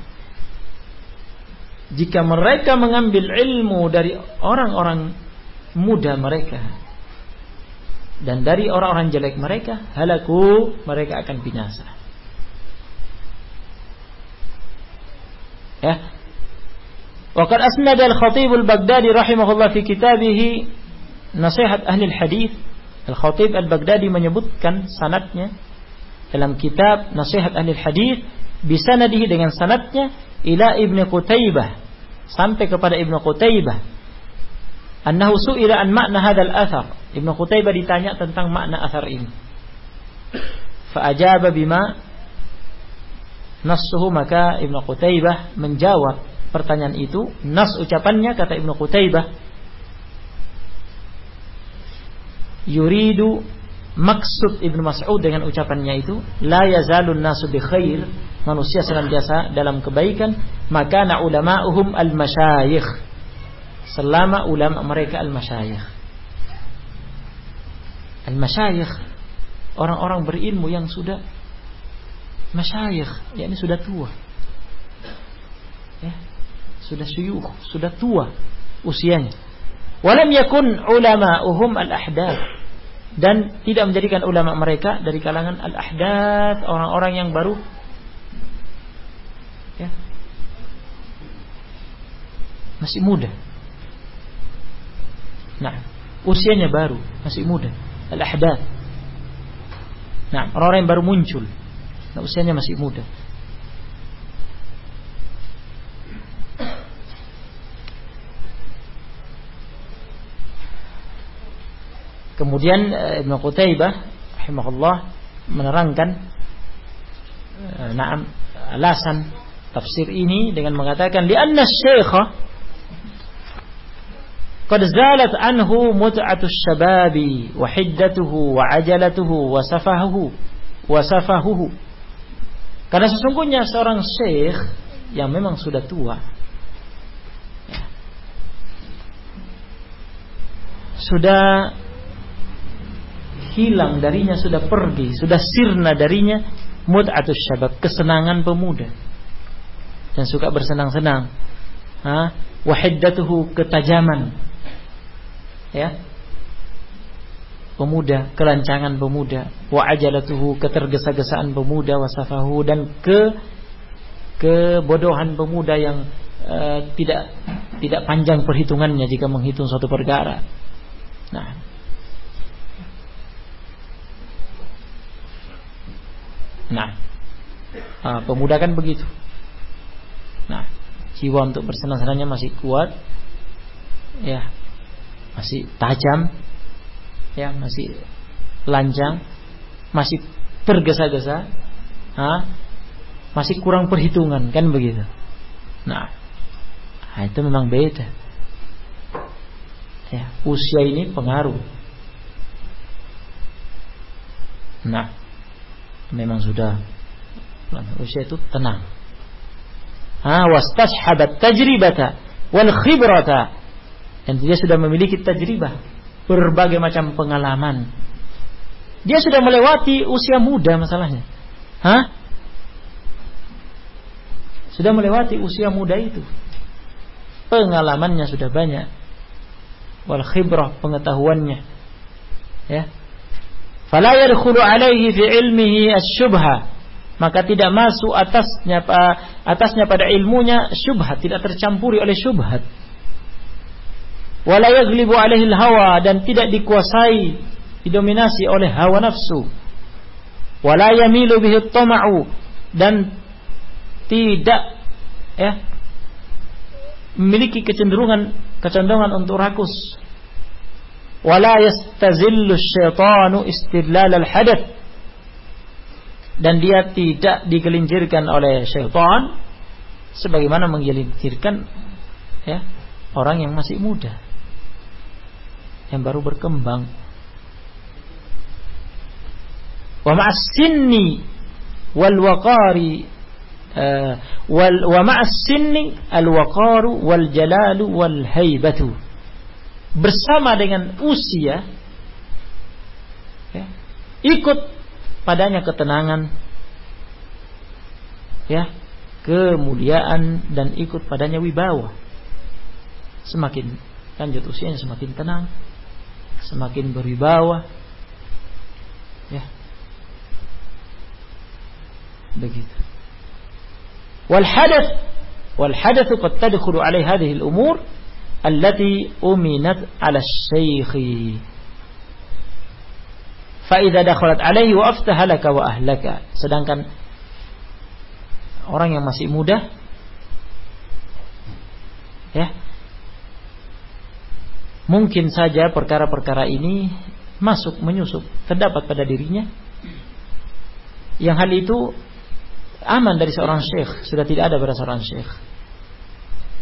jika mereka mengambil ilmu dari orang-orang muda mereka dan dari orang-orang jelek mereka, halaku mereka akan binasa. Ya. Waqad asnada al-Khatib al-Baghdadi rahimahullah fi kitabih Nasihat Ahli al-Hadis. Al-Khatib al-Baghdadi menyebutkan sanatnya dalam kitab Nasihat Ahli al-Hadis bisanadihi dengan sanatnya ila Ibnu Qutaibah sampai kepada Ibnu Qutaibah annahu su'ila an makna hadzal athar. Ibnu Qutaibah ditanya tentang makna athar ini. Fa ajaba bima nassuhu maka Ibnu Qutaibah menjawab pertanyaan itu. Nas ucapannya kata Ibnu Qutaibah yuridu maksud Ibnu Mas'ud dengan ucapannya itu la yazalun nasu bi khair manusia senantiasa dalam kebaikan maka na ulama'uhum al masyayikh selama ulama mereka al masyayikh al masyayikh orang-orang berilmu yang sudah masyayikh yakni sudah tua. Ya sudah syuyukh sudah tua usianya. Walam yakun ulama'uhum al ahdath dan tidak menjadikan ulama mereka dari kalangan al-ahdath orang-orang yang baru. Ya. Masih muda. Nah usianya baru masih muda. Al-ahdath. Nah orang-orang yang baru muncul. Nah usianya masih muda Kemudian eh, Ibnu Qutaibah rahimahullah menerangkan eh, naam alasan tafsir ini dengan mengatakan di anna syekha syababi wa hiddatuhu wa ajalatuhu wa safahuhu wa safahuhu. Karena sesungguhnya seorang syekh yang memang sudah tua ya, sudah hilang darinya sudah pergi, sudah sirna darinya mut'atus syabab, kesenangan pemuda. Dan suka bersenang-senang. Ha? Wahiddatuhu ketajaman. Ya. Pemuda, kelancangan pemuda, wa ajalatuhu ketergesa-gesaan pemuda, wasafahu dan ke kebodohan pemuda yang uh, tidak tidak panjang perhitungannya jika menghitung suatu perkara. Nah, Nah, uh, pemuda kan begitu. Nah, jiwa untuk bersenang-senangnya masih kuat, ya, masih tajam, ya, masih lanjang, masih tergesa-gesa, ah, masih kurang perhitungan kan begitu. Nah, nah itu memang beda. Ya, usia ini pengaruh. Nah, memang sudah usia itu tenang. Ha wastashabat tajribata wal khibrata. Dan dia sudah memiliki tajribah, berbagai macam pengalaman. Dia sudah melewati usia muda masalahnya. Hah? Sudah melewati usia muda itu. Pengalamannya sudah banyak. Wal khibrah pengetahuannya. Ya, fala yadkhulu alaihi fi ilmihi asyubha. Maka tidak masuk atasnya atasnya pada ilmunya syubhat tidak tercampuri oleh syubhat wala yaghlibu alaihi hawa dan tidak dikuasai didominasi oleh hawa nafsu. Wala yamilu bihi tama'u dan tidak ya memiliki kecenderungan kecenderungan untuk rakus wala yastazillu syaitanu istidlal al dan dia tidak digelincirkan oleh syaitan sebagaimana menggelincirkan ya orang yang masih muda yang baru berkembang. Wa wal waqari wal wa bersama dengan usia ya, ikut padanya ketenangan ya kemuliaan dan ikut padanya wibawa. Semakin lanjut usianya semakin tenang, semakin berwibawa. Ya. Begitu. Wal hadath wal hadathu qad tadkhulu alaihi hadhihi al umur allati uminat ala syekhi Fa'idha dakhalat alaihi wa aftahalaka wa ahlaka. Sedangkan orang yang masih muda ya mungkin saja perkara-perkara ini masuk menyusup terdapat pada dirinya. Yang hal itu aman dari seorang syekh sudah tidak ada pada seorang syekh.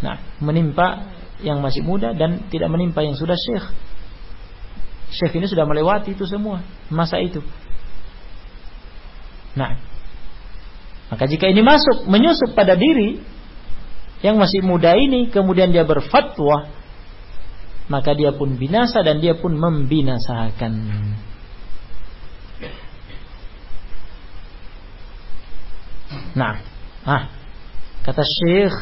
Nah menimpa yang masih muda dan tidak menimpa yang sudah syekh Syekh ini sudah melewati itu semua masa itu. Nah, maka jika ini masuk menyusup pada diri yang masih muda ini kemudian dia berfatwa maka dia pun binasa dan dia pun membinasakan. Nah, ah, kata Syekh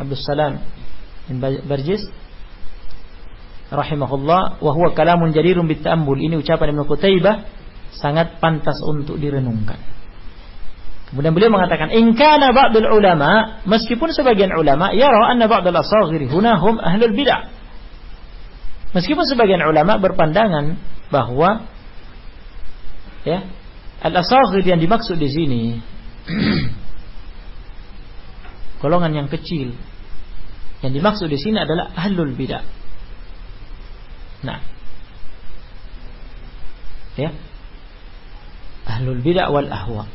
Abdul Salam bin Barjis rahimahullah wa huwa kalamun jarirun bitambul ini ucapan Ibnu Qutaibah sangat pantas untuk direnungkan. Kemudian beliau mengatakan in kana ba'dul ulama meskipun sebagian ulama yara anna ba'dal asaghir huna hum ahlul bid'ah. Meskipun sebagian ulama berpandangan bahwa ya al-asaghir yang dimaksud di sini golongan yang kecil yang dimaksud di sini adalah ahlul bidah Nah. Ya. Ahlul bid'ah wal ahwa.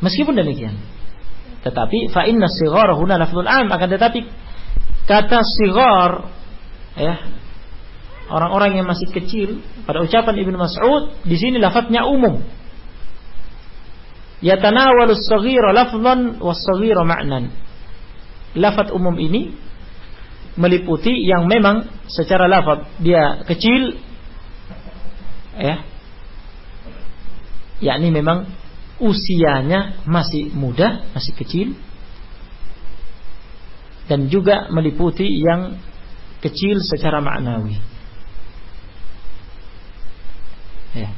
Meskipun demikian, tetapi fa inna sighar huna lafzul am akan tetapi kata sighar ya orang-orang yang masih kecil pada ucapan Ibnu Mas'ud di sini lafadznya umum. Yatanawalu as-saghira lafzan was-saghira ma'nan. Lafaz umum ini meliputi yang memang secara lafaz dia kecil ya yakni memang usianya masih muda, masih kecil dan juga meliputi yang kecil secara maknawi. Ya.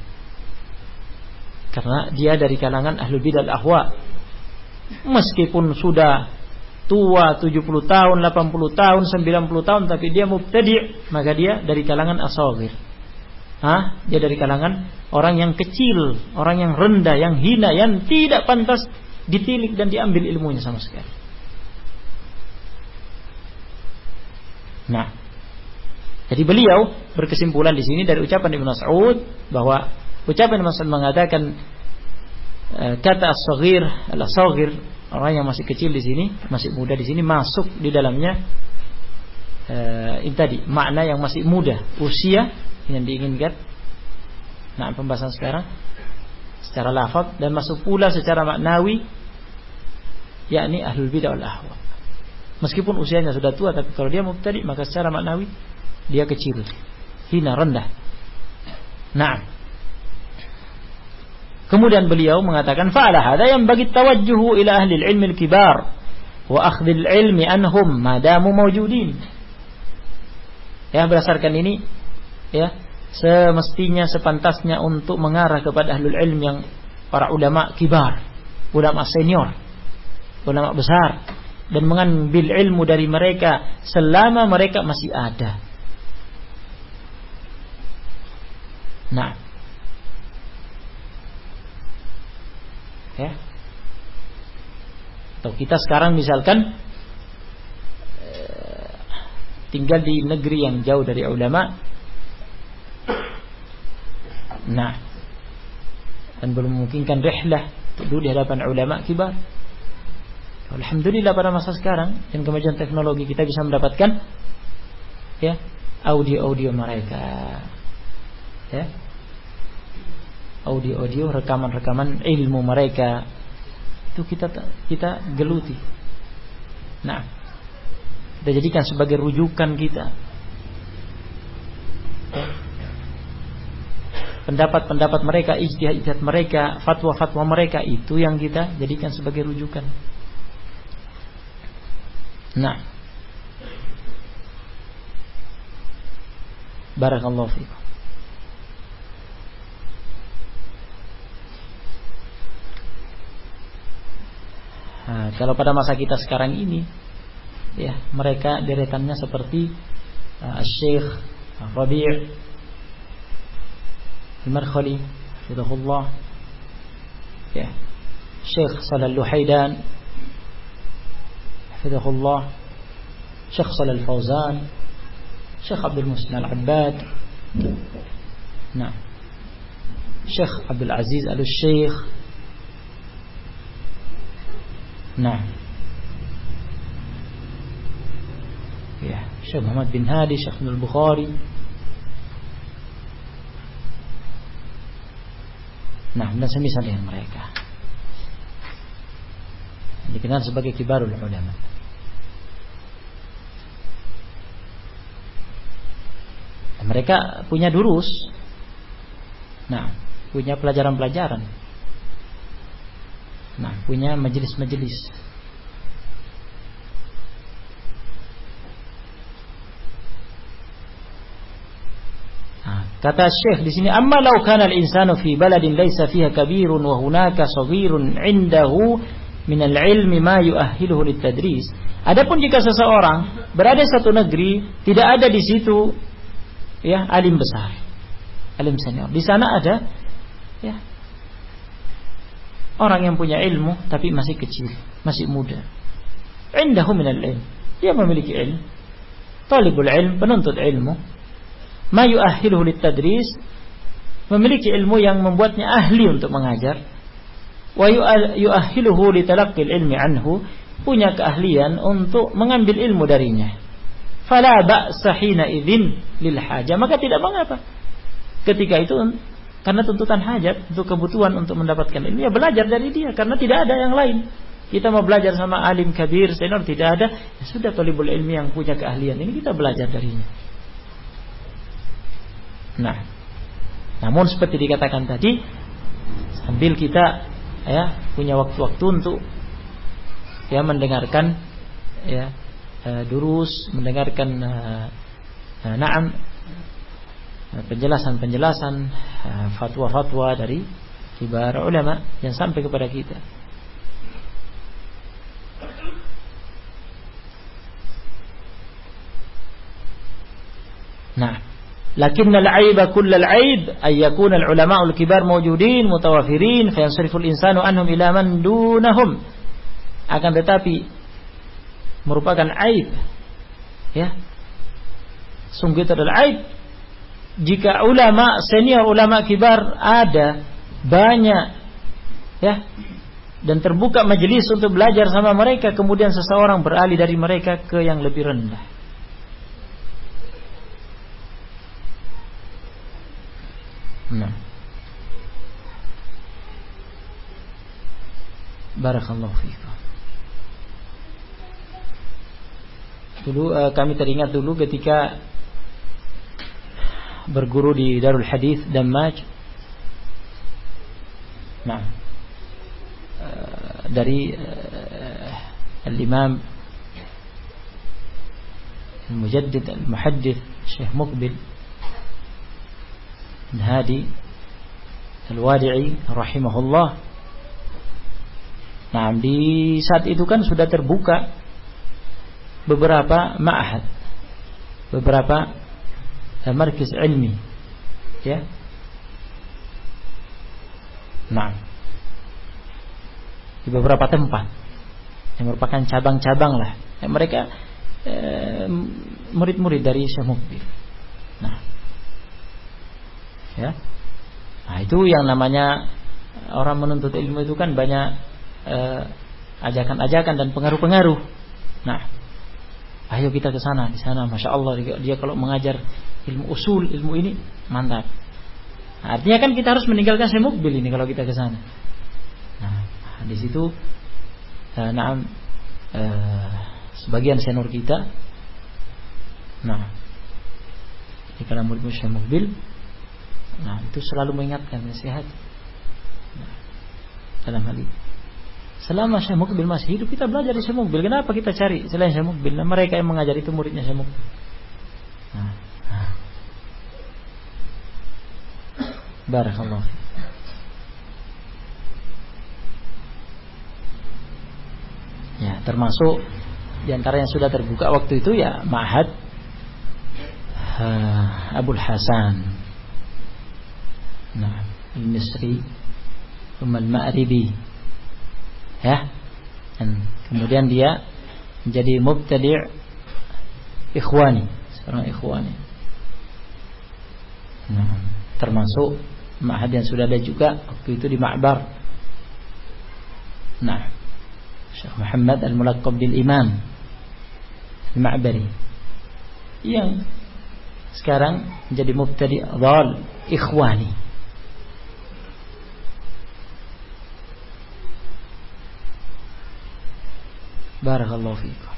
Karena dia dari kalangan ahlul bidah ahwa. Meskipun sudah tua 70 tahun, 80 tahun, 90 tahun tapi dia mubtadi' maka dia dari kalangan asawir. Hah? Dia dari kalangan orang yang kecil, orang yang rendah, yang hina, yang tidak pantas ditilik dan diambil ilmunya sama sekali. Nah, jadi beliau berkesimpulan di sini dari ucapan Ibnu Mas'ud bahwa ucapan Mas'ud mengatakan eh, kata as-saghir, al-saghir orang yang masih kecil di sini, masih muda di sini masuk di dalamnya uh, ini tadi makna yang masih muda, usia yang diinginkan. Nah, pembahasan sekarang secara lafaz dan masuk pula secara maknawi yakni ahlul bidah wal ahwa. Meskipun usianya sudah tua tapi kalau dia mubtadi maka secara maknawi dia kecil, hina, rendah. Nah, Kemudian beliau mengatakan fa'ala hadza yang bagi tawajjuhu ila ahli ilmi al-kibar wa akhdhil ilmi anhum madamu mawjudin. Ya berdasarkan ini ya semestinya sepantasnya untuk mengarah kepada ahlul ilm yang para ulama kibar, ulama senior, ulama besar dan mengambil ilmu dari mereka selama mereka masih ada. Nah, ya. Atau kita sekarang misalkan eh, tinggal di negeri yang jauh dari ulama. Nah dan belum memungkinkan rihlah duduk di hadapan ulama kibar. Alhamdulillah pada masa sekarang dan kemajuan teknologi kita bisa mendapatkan ya audio-audio mereka ya audio-audio rekaman-rekaman ilmu mereka itu kita kita geluti. Nah, kita jadikan sebagai rujukan kita. pendapat-pendapat mereka, ijtihad-ijtihad mereka, fatwa-fatwa mereka itu yang kita jadikan sebagai rujukan. Nah. Barakallahu fiikum. Nah, kalau pada masa kita sekarang ini ya, mereka deretannya seperti uh, Syekh Rabi' Al-Markhali Hafizahullah ya Syekh Salal Luhaidan Hafizahullah Syekh Salal Fauzan Syekh Abdul Muslim Al-Abbad Nah Syekh Abdul Aziz Al-Syekh Nah Ya Syekh Muhammad bin Hadi Syekh Abdul Bukhari Nah, dan semisal dengan mereka. Dikenal sebagai kibarul ulama. mereka punya durus. Nah, punya pelajaran-pelajaran. Nah, punya majelis-majelis. Kata Syekh di sini, "Amma law kana al-insanu fi baladin laysa fiha kabirun wa hunaka saghirun 'indahu min al-'ilmi ma yu'ahhiluhu lit-tadris." Adapun jika seseorang berada satu negeri, tidak ada di situ ya alim besar, alim senior. Di sana ada ya orang yang punya ilmu tapi masih kecil, masih muda. Indahu min al-'ilm. Dia memiliki ilmu. Talibul ilm, penuntut ilmu. Ma yu'ahhiluhu litadris. Memiliki ilmu yang membuatnya ahli untuk mengajar. Wa yu'ahhiluhu litalaqqil ilmi anhu. Punya keahlian untuk mengambil ilmu darinya. Fala ba'sa idzin lil haja. Maka tidak mengapa. Ketika itu karena tuntutan hajat untuk kebutuhan untuk mendapatkan ilmu ya belajar dari dia. Karena tidak ada yang lain. Kita mau belajar sama alim kabir senior tidak ada. Ya sudah talibul ilmi yang punya keahlian ini kita belajar darinya. Nah, namun seperti dikatakan tadi, sambil kita ya punya waktu-waktu untuk ya mendengarkan ya uh, durus, mendengarkan uh, naam Eh, penjelasan-penjelasan eh, fatwa-fatwa dari kibar ulama yang sampai kepada kita. Nah, lakinna al-aib kull al-aib ay yakuna al-ulama al-kibar mawjudin mutawafirin fayansarifu al-insanu anhum ila man dunahum. Akan tetapi merupakan aib ya. Sungguh itu adalah aib jika ulama senior ulama kibar ada banyak ya dan terbuka majelis untuk belajar sama mereka kemudian seseorang beralih dari mereka ke yang lebih rendah Nah. Barakallahu. Dulu uh, kami teringat dulu ketika berguru di Darul Hadis Dammaj. Nah. Uh, dari uh, Al-Imam Al-Mujaddid Al-Muhaddith Syekh Muqbil Hadi Al-Wadi'i rahimahullah. Nah, di saat itu kan sudah terbuka beberapa ma'had, beberapa markis ilmi. Ya. Nah, di beberapa tempat yang merupakan cabang-cabang lah. Ya, mereka eh, murid-murid eh, dari Syekh Mukbil. Nah, ya nah itu yang namanya orang menuntut ilmu itu kan banyak ajakan eh, ajakan-ajakan dan pengaruh-pengaruh nah ayo kita ke sana di sana masya Allah dia kalau mengajar ilmu usul ilmu ini mantap artinya kan kita harus meninggalkan semukbil ini kalau kita ke sana nah di situ uh, nah uh, sebagian senior kita nah di kalangan murid mobil Nah, itu selalu mengingatkan nasihat. Nah, dalam hal ini. Selama Syekh Mukbil masih hidup, kita belajar di Syekh Mukbil. Kenapa kita cari selain Syekh Mukbil? Nah, mereka yang mengajar itu muridnya Syekh Mukbil. Nah, nah. Barakallah. Ya, termasuk di antara yang sudah terbuka waktu itu ya Ma'had uh, Abul Hasan. Nah, Al-Misri, Al-Ma'ribi ya dan kemudian dia menjadi mubtadi' ikhwani seorang ikhwani nah, termasuk ma'had yang sudah ada juga waktu itu di Ma'bar. Nah Syekh Muhammad Al-Mulaqab bil Imam Al-Ma'bari yang sekarang menjadi mubtadi' dhal ikhwani. Barakallahu fiikum.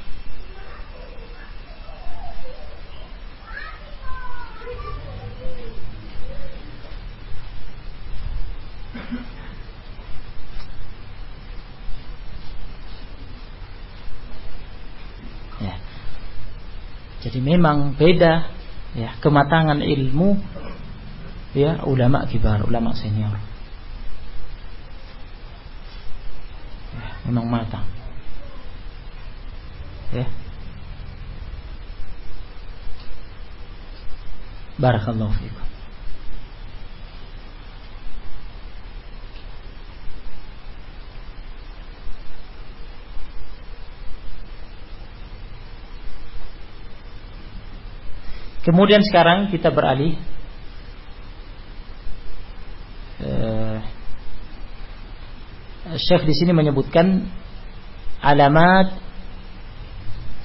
Ya. Jadi memang beda ya kematangan ilmu ya ulama kibar, ulama senior. Ya, memang matang ya. Barakallahu fiikum Kemudian sekarang kita beralih uh, Syekh di sini menyebutkan alamat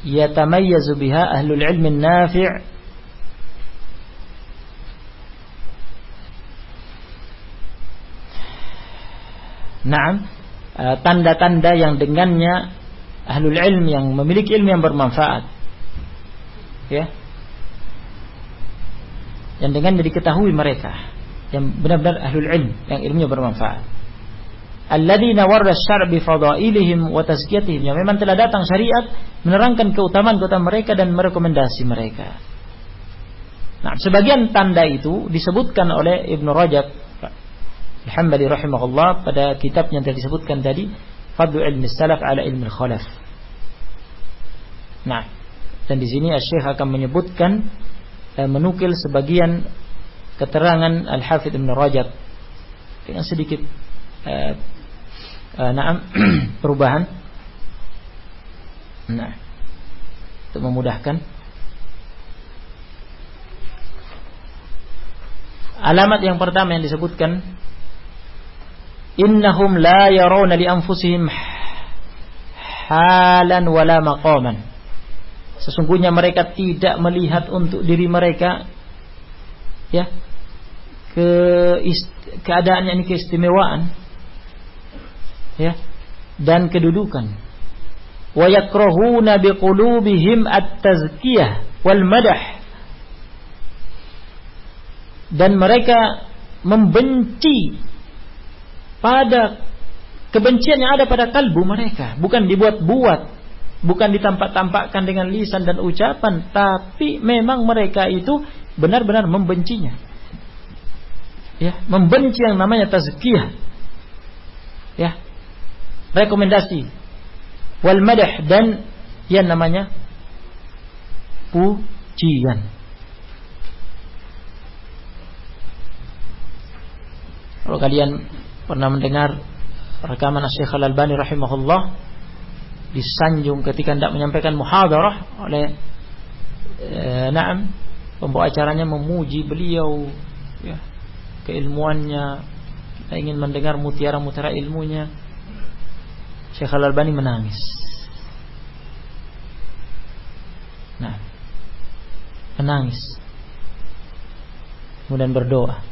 yatamayyazu biha ahlul ilmi nafi' Naam eh, tanda-tanda yang dengannya ahlul ilm yang memiliki ilmu yang bermanfaat. Ya. Yang dengannya diketahui mereka yang benar-benar ahlul ilm yang ilmunya bermanfaat alladzina warra syar' bi fadailihim wa tazkiyatihim yang memang telah datang syariat menerangkan keutamaan-keutamaan mereka dan merekomendasi mereka. Nah, sebagian tanda itu disebutkan oleh Ibnu Rajab Al-Hambali rahimahullah pada kitab yang telah disebutkan tadi Fadlu ilmi salaf ala ilmi khalaf. Nah, dan di sini Syekh akan menyebutkan menukil sebagian keterangan Al-Hafidh Ibnu Rajab dengan sedikit eh, uh, naam perubahan. Nah, untuk memudahkan. Alamat yang pertama yang disebutkan innahum la yarawna li anfusihim halan wala maqaman. Sesungguhnya mereka tidak melihat untuk diri mereka ya ke keadaan yang keistimewaan ya dan kedudukan. Wa yakrahuna biqulubihim at-tazkiyah wal madah dan mereka membenci pada kebencian yang ada pada kalbu mereka bukan dibuat-buat bukan ditampak-tampakkan dengan lisan dan ucapan tapi memang mereka itu benar-benar membencinya. Ya membenci yang namanya tazkiyah. Ya rekomendasi. Wal madah dan yang namanya pujian. Kalau kalian pernah mendengar rekaman Syekh Al-Albani rahimahullah disanjung ketika tidak menyampaikan muhadarah oleh e, Naam pembawa acaranya memuji beliau ya keilmuannya ingin mendengar mutiara-mutiara ilmunya Syekh Al-Albani menangis. Nah, menangis. Kemudian berdoa.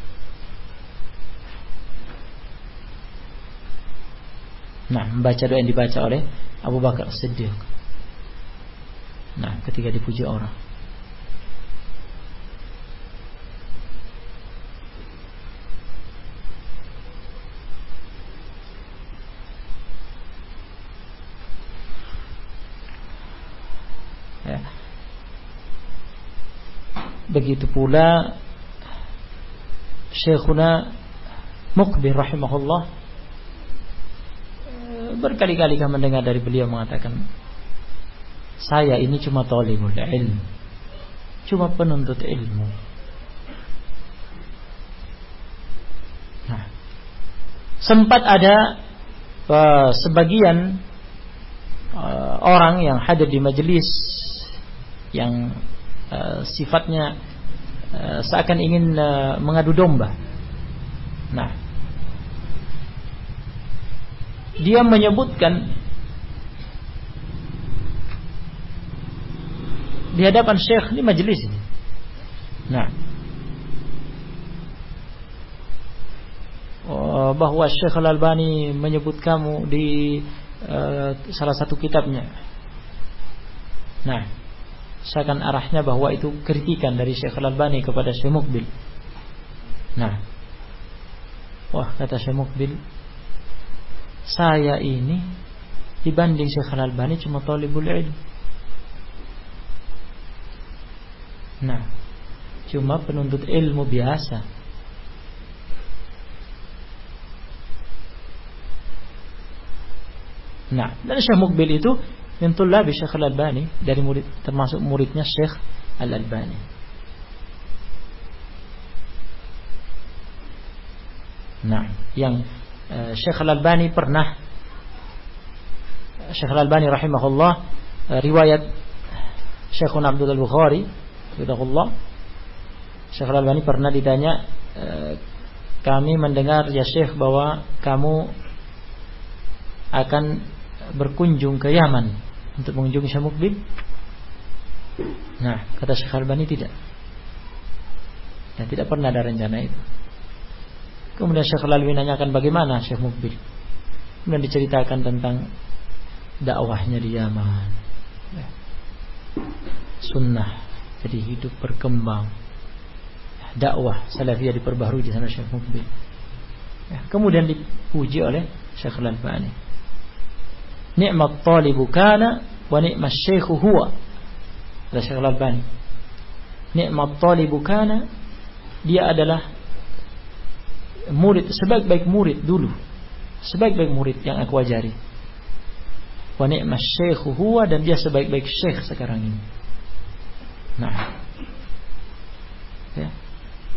Nah, membaca doa yang dibaca oleh Abu Bakar Siddiq. Nah, ketika dipuji orang. Ya. Begitu pula Syekhuna Mukbir rahimahullah berkali-kali kami mendengar dari beliau mengatakan saya ini cuma talibul ilmu cuma penuntut ilmu nah sempat ada uh, sebagian uh, orang yang hadir di majelis yang uh, sifatnya uh, seakan ingin uh, mengadu domba. Nah, dia menyebutkan di hadapan Syekh di majelis ini. Nah, oh, bahwa Syekh Al Albani menyebut kamu di uh, salah satu kitabnya. Nah, seakan arahnya bahwa itu kritikan dari Syekh Al Albani kepada Syekh Mukbil. Nah, wah kata Syekh Mukbil, saya ini dibanding Syekh Al Albani cuma talibul ilm. Nah, cuma penuntut ilmu biasa. Nah, dan Syekh Mukbil itu min tullabi Syekh Al-Albani dari murid termasuk muridnya Syekh Al-Albani. Nah, yang Syekh Al-Albani pernah Syekh Al-Albani rahimahullah uh, riwayat Syekh Abdul Al-Bukhari rahimahullah Syekh Al-Albani pernah ditanya kami mendengar ya Syekh bahwa kamu akan berkunjung ke Yaman untuk mengunjungi Syekh Mukbil? Nah, kata Syekh Albani tidak. Dan tidak pernah ada rencana itu. Kemudian Syekh Albani nanyakan bagaimana Syekh Mukbil. Kemudian diceritakan tentang dakwahnya di Yaman. Ya. Sunnah jadi hidup berkembang. Dakwah salafiyah diperbaharui di sana Syekh Mukbil. Ya. Kemudian dipuji oleh Syekh Al-Albani ni'mat talibu kana wa ni'mat syekhu huwa kata Syekh Al-Albani ni'mat talibu kana dia adalah murid sebaik-baik murid dulu. Sebaik-baik murid yang aku ajari. Wa ni'mat syekhu huwa dan dia sebaik-baik syekh sekarang ini. Nah. Ya.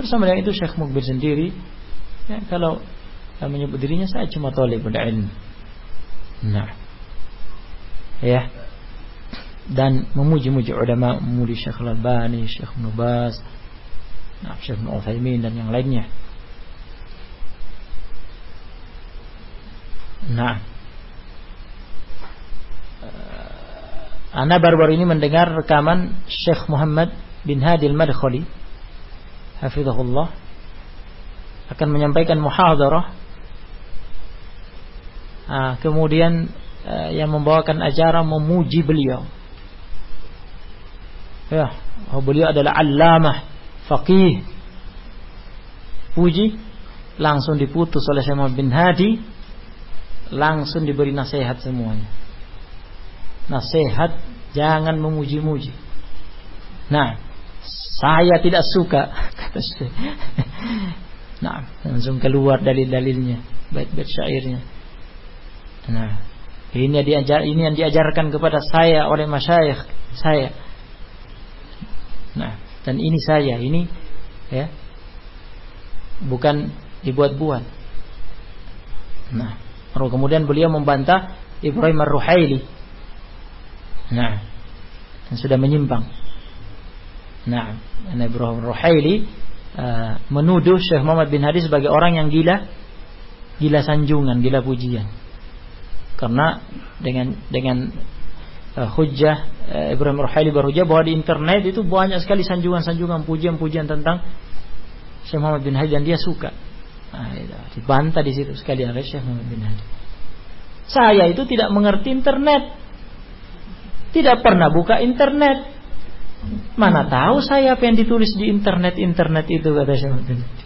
bersama dengan itu Syekh Mukbir sendiri ya, kalau menyebut dirinya saya cuma talibul ilm. Nah. Ya. Dan memuji-muji ulama memuji Syekh Al-Albani, Syekh Nubas, Syekh Utsaimin dan yang lainnya. Nah, uh, Anda baru-baru ini mendengar rekaman Syekh Muhammad bin Hadi Al-Madkhali hafizahullah akan menyampaikan muhadarah. Nah, kemudian Eh, yang membawakan ajaran memuji beliau. Ya, oh, beliau adalah allamah, faqih. Puji langsung diputus oleh Syekh bin Hadi, langsung diberi nasihat semuanya. Nasihat jangan memuji-muji. Nah, saya tidak suka. Nah, langsung keluar dalil-dalilnya, bait-bait syairnya. Nah, ini yang diajar ini yang diajarkan kepada saya oleh masyayikh saya. Nah, dan ini saya, ini ya. Bukan dibuat-buat. Nah, kemudian beliau membantah Ibrahim Ar-Ruhaili. Nah, yang sudah menyimpang. Nah, Ibrahim Ar-Ruhaili uh, menuduh Syekh Muhammad bin Hadi sebagai orang yang gila gila sanjungan, gila pujian karena dengan dengan uh, hujah uh, Ibrahim Ruhaili berhujah bahwa di internet itu banyak sekali sanjungan-sanjungan pujian-pujian tentang Syekh Muhammad bin Hadi dan dia suka. Nah, itu, dibantah di situ sekali oleh Syekh Muhammad bin. Saya itu tidak mengerti internet. Tidak pernah buka internet. Mana tahu saya apa yang ditulis di internet-internet itu kata Syekh Muhammad bin Hadi.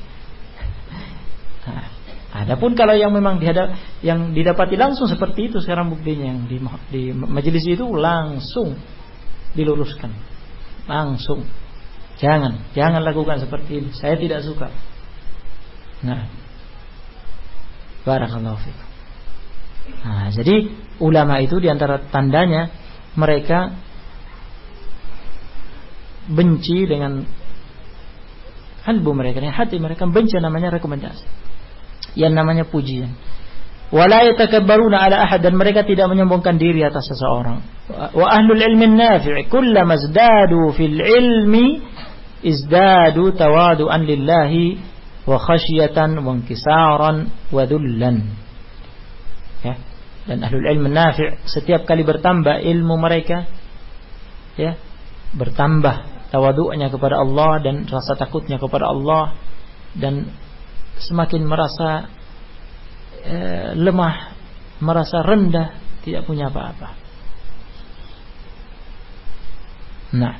Nah, Adapun kalau yang memang dihadap, yang didapati langsung seperti itu sekarang buktinya yang di, di majelis itu langsung diluruskan. Langsung. Jangan, jangan lakukan seperti ini. Saya tidak suka. Nah. Barakallahu fikum. Nah, jadi ulama itu di antara tandanya mereka benci dengan kalbu mereka, hati mereka benci namanya rekomendasi. Yang namanya pujian. Wala yatakabbaruna ala ahad dan mereka tidak menyombongkan diri atas seseorang. Wa ahlul ilmi nafi' kullama izdadu fil ilmi izdadu tawadu'an lillahi wa khasyatan wa wa dhullan. Ya. Dan ahlul ilmi nafi' setiap kali bertambah ilmu mereka ya, bertambah tawadu'nya kepada Allah dan rasa takutnya kepada Allah dan semakin merasa Eh, lemah, merasa rendah, tidak punya apa-apa. Nah.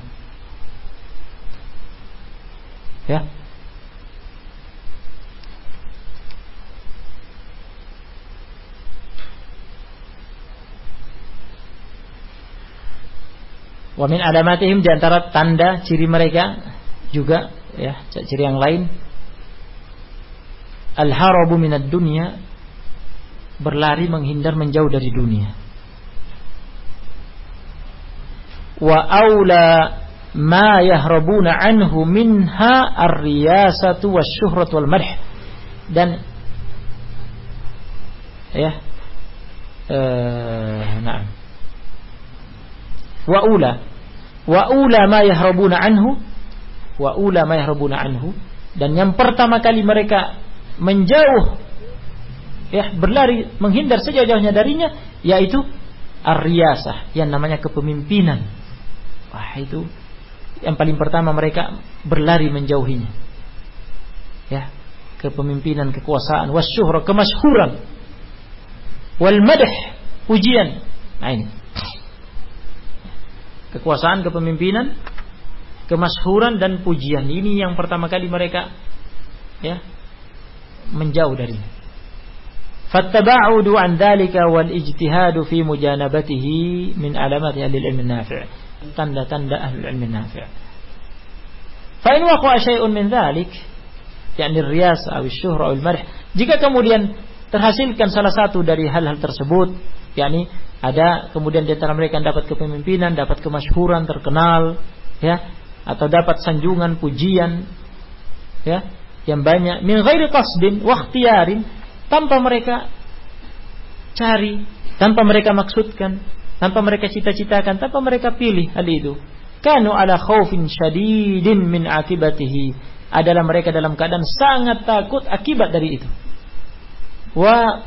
Ya. Wa min alamatihim di antara tanda ciri mereka juga ya, ciri yang lain al-harabu minad dunya berlari menghindar menjauh dari dunia. Wa aula ma yahrabuna anhu minha ar-riyasatu wasyuhrat wal madh. Dan ya eh nah. Wa ula wa ula ma yahrabuna anhu wa ula ma yahrabuna anhu dan yang pertama kali mereka menjauh ya berlari menghindar sejauh-jauhnya darinya yaitu ar-riyasah yang namanya kepemimpinan. Wah, itu yang paling pertama mereka berlari menjauhinya. Ya, kepemimpinan, kekuasaan, wasyuhra, kemasyhuran. Wal madh, pujian. Nah ini Kekuasaan, kepemimpinan, kemasyhuran dan pujian. Ini yang pertama kali mereka ya menjauh darinya. فالتباعد عن ذلك والاجتهاد في مجانبته من علامات أهل العلم النافع tanda-tanda أهل العلم النافع فإن وقع شيء من ذلك يعني الرياس أو الشهرة أو المرح jika kemudian terhasilkan salah satu dari hal-hal tersebut yakni ada kemudian di antara mereka yang dapat kepemimpinan, dapat kemasyhuran, terkenal, ya, atau dapat sanjungan, pujian, ya, yang banyak min ghairi qasdin wa tanpa mereka cari, tanpa mereka maksudkan, tanpa mereka cita-citakan, tanpa mereka pilih hal itu. Kanu ala khaufin syadidin min akibatihi. Adalah mereka dalam keadaan sangat takut akibat dari itu. Wa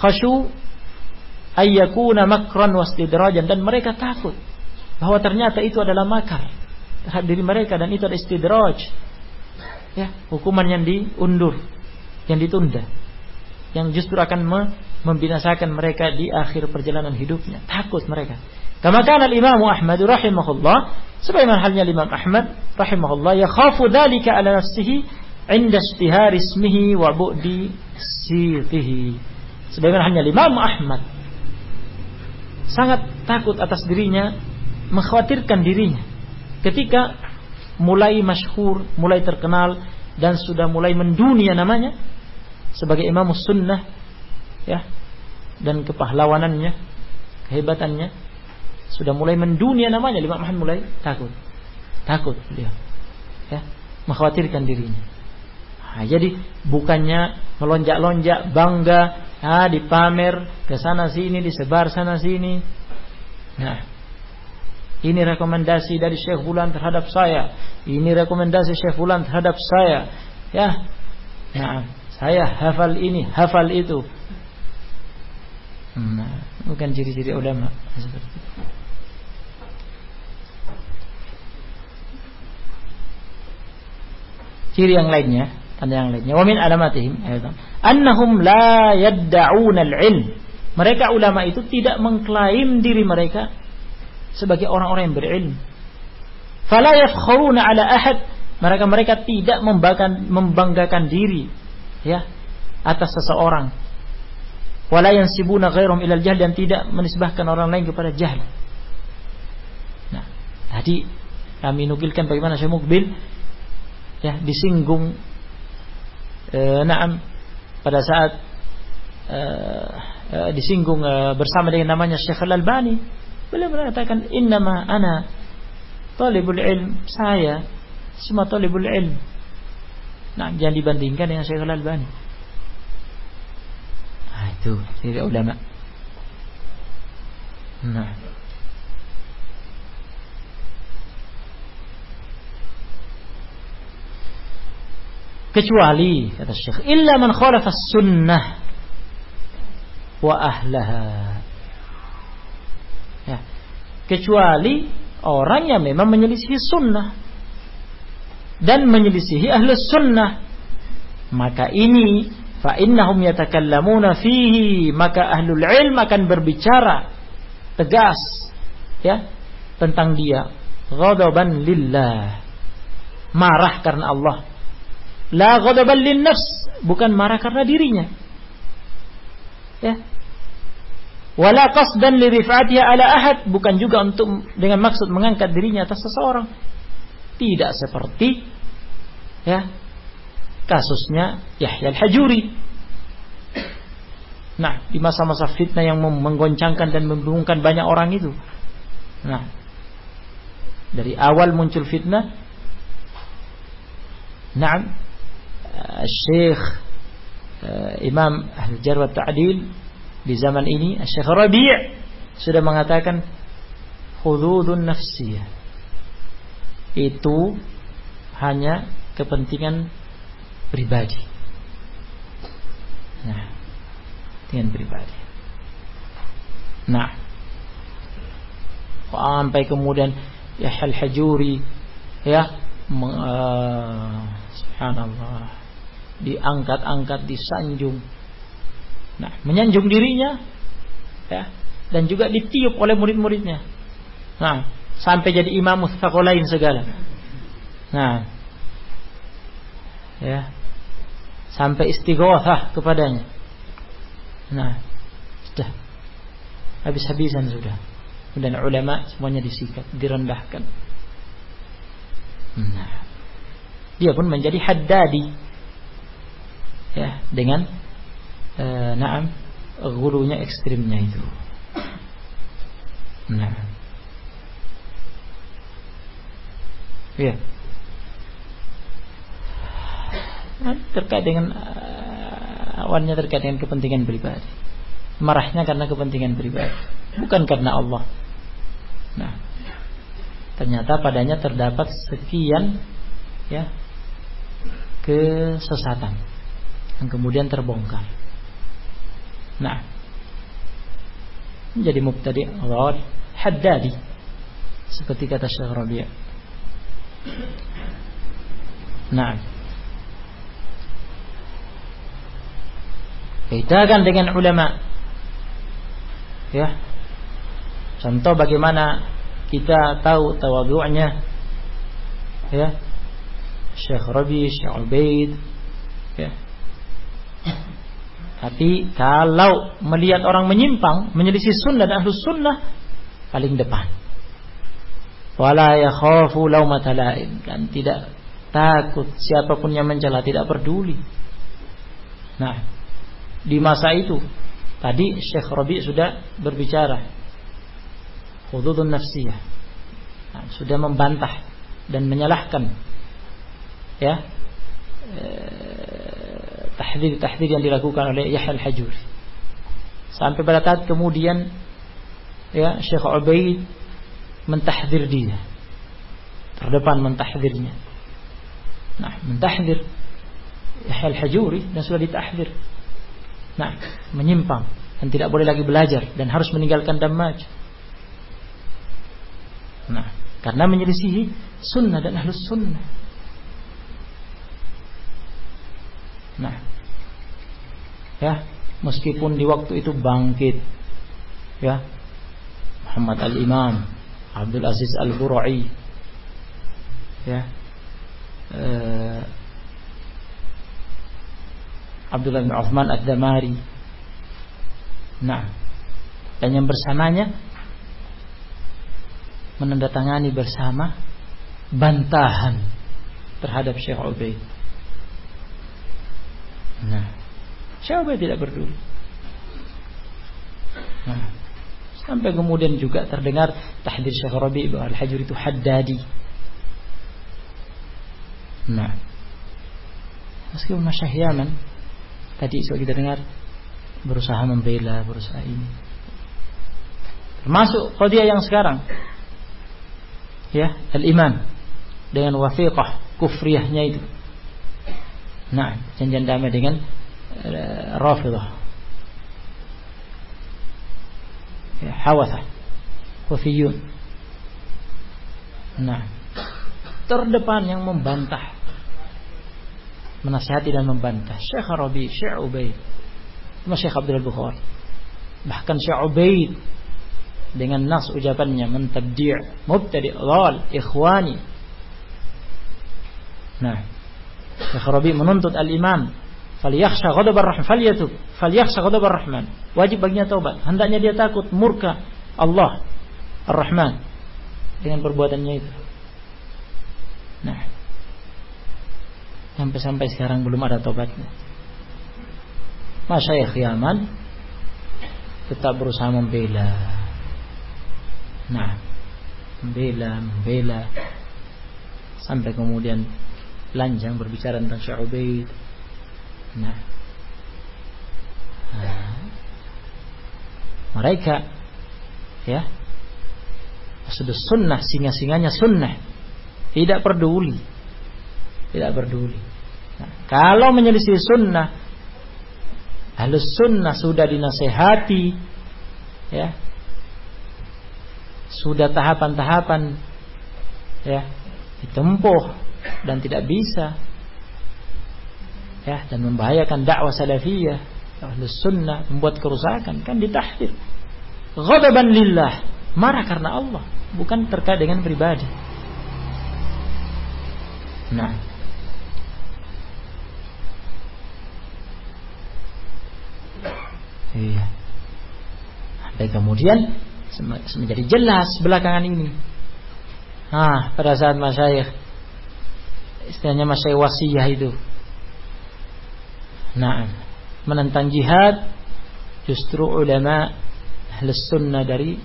khasyu ayyakuna makran wastidrajan dan mereka takut bahwa ternyata itu adalah makar. Terhadap diri mereka dan itu adalah istidraj. Ya, hukuman yang diundur yang ditunda. Yang justru akan membinasakan mereka di akhir perjalanan hidupnya. Takut mereka. Kama al-Imam Ahmad rahimahullah sebagaimana halnya Imam Ahmad rahimahullah ya khafu dzalika ala nafsihi inda istihar ismihi wa bu'di sirtihi. Sebagaimana halnya Imam Ahmad sangat takut atas dirinya mengkhawatirkan dirinya. Ketika mulai masyhur mulai terkenal dan sudah mulai mendunia namanya sebagai imam sunnah ya dan kepahlawanannya kehebatannya sudah mulai mendunia namanya Imam Ahmad mulai takut. Takut beliau ya mengkhawatirkan dirinya. Nah, jadi bukannya melonjak-lonjak bangga ah dipamer ke sana sini disebar sana sini. Nah ini rekomendasi dari Syekh Bulan terhadap saya. Ini rekomendasi Syekh Bulan terhadap saya. Ya. Nah saya hafal ini, hafal itu. Nah, bukan ciri-ciri ulama. Ciri yang lainnya, tanda yang lainnya. Wa min alamatihim annahum la yadda'un al-ilm. Mereka ulama itu tidak mengklaim diri mereka sebagai orang-orang yang berilmu. Fala yafkhuruna ala ahad. Mereka mereka tidak membanggakan, membanggakan diri ya atas seseorang wala yansibuna ghairum ilal jahl dan tidak menisbahkan orang lain kepada jahil Tadi kami nukilkan bagaimana Syekh Mukbil ya disinggung eh, naam. Pada saat eh, disinggung eh, bersama dengan namanya Syekh Al-Albani beliau mengatakan innama ana talibul ilm. Saya semua talibul ilm. Nah jangan dibandingkan dengan Syekh Al-Albani. Nah itu tidak ulama. Nah kecuali kata Syekh illa man khalafa sunnah wa ahlaha. Ya. Kecuali orang yang memang menyelisihi sunnah dan menyelisihi ahli sunnah maka ini fa innahum yatakallamuna fihi maka ahlul ilm akan berbicara tegas ya tentang dia. Ghadaban lillah. Marah karena Allah La ghadaban nafs, bukan marah karena dirinya. Ya. Wala qasdan li rif'atiha ala ahad, bukan juga untuk dengan maksud mengangkat dirinya atas seseorang. Tidak seperti ya kasusnya Yahya al-Hajuri. Nah, di masa-masa fitnah yang menggoncangkan dan membingungkan banyak orang itu. Nah, dari awal muncul fitnah, nah Syekh Imam Ahli Jar wa Ta'dil di zaman ini Syekh Rabi' sudah mengatakan hududun nafsiyah itu hanya kepentingan pribadi. Nah, kepentingan pribadi. Nah, sampai kemudian ya Al Hajuri ya uh, subhanallah diangkat-angkat, disanjung. Nah, menyanjung dirinya ya dan juga ditiup oleh murid-muridnya. Nah, sampai jadi imam lain segala. Nah, ya. Sampai istighatsah kepadanya. Nah, sudah habis-habisan sudah. Dan ulama semuanya disikat, direndahkan. Nah, dia pun menjadi haddadi ya dengan e, naam gulunya ekstrimnya itu. Nah. Ya. Nah, terkait dengan uh, awalnya terkait dengan kepentingan pribadi. Marahnya karena kepentingan pribadi, bukan karena Allah. Nah, ternyata padanya terdapat sekian ya kesesatan yang kemudian terbongkar. Nah, menjadi mubtadi ghad haddadi seperti kata Syekh Rabi'. Nah, bedakan dengan ulama. Ya. Contoh bagaimana kita tahu tawadhu'nya ya. Syekh Rabi, Syekh Ubaid ya. Tapi kalau melihat orang menyimpang, menyelisih sunnah dan ahlus sunnah, paling depan. Wala yakhafu laumata laim. Dan tidak takut siapa pun yang mencela, tidak peduli. Nah, di masa itu tadi Syekh Rabi sudah berbicara hududun nafsiyah. Nah, sudah membantah dan menyalahkan ya tahdir-tahdir yang dilakukan oleh Yahya al-Hajuri. Sampai pada saat kemudian ya Syekh Ubaid mentahdir dia. Terdepan mentahdirnya. Nah, mentahdir Yahya al-Hajuri dan sudah ditahdir. Nah, menyimpang dan tidak boleh lagi belajar dan harus meninggalkan damaj. Nah, karena menyelisihi sunnah dan ahlus sunnah. Nah, ya meskipun di waktu itu bangkit. Ya. Muhammad Al Imam Abdul Aziz Al Burai ya. Eh, Abdullah bin Uthman Ad-Damari. Nah. Dan yang bersamanya menandatangani bersama bantahan terhadap Syekh Ubaid. Nah, Syekh Ubaid tidak peduli. Nah, sampai kemudian juga terdengar tahdir Syekh Rabi bahwa Al-Hajur itu haddadi. Nah, meskipun Masyah Yaman tadi sudah kita dengar berusaha membela, berusaha ini. Termasuk dia yang sekarang. Ya, al-imam dengan wafiqah kufriyahnya itu. Nah, janjian damai dengan uh, Rafidah. Ya. Wafiyun. Nah, terdepan yang membantah menasihati dan membantah Syekh Rabi, Syekh Ubaid, Syekh Abdul Bukhari. Bahkan Syekh Ubaid dengan nas ucapannya mentabdi' mubtadi' dhal ikhwani Nah, Syekh menuntut al-imam falyakhsha ghadabar rahman falyatub. Falyakhsha ghadabar rahman wajib baginya taubat. Hendaknya dia takut murka Allah ar-rahman dengan perbuatannya itu. Nah sampai-sampai sekarang belum ada taubatnya. Masyayikh Yaman tetap berusaha membela. Nah membela membela. Sampai kemudian lanjang berbicara tentang Syu'ubaid. Nah. nah. Mereka ya. Sudah sunnah singa-singanya sunnah. Tidak peduli. Tidak peduli. Nah, kalau menyelisih sunnah halus sunnah sudah dinasehati ya. Sudah tahapan-tahapan ya. Ditempuh dan tidak bisa. Ya dan membahayakan dakwah salafiyah ahlus sunnah membuat kerusakan kan ditahdir. Ghadaban lillah marah karena Allah bukan terkait dengan pribadi. Nah. Iya. Dan kemudian menjadi jelas belakangan ini. Ah pada saat masyayikh istilahnya masih wasiyah itu. Nah, menentang jihad justru ulama ahli sunnah dari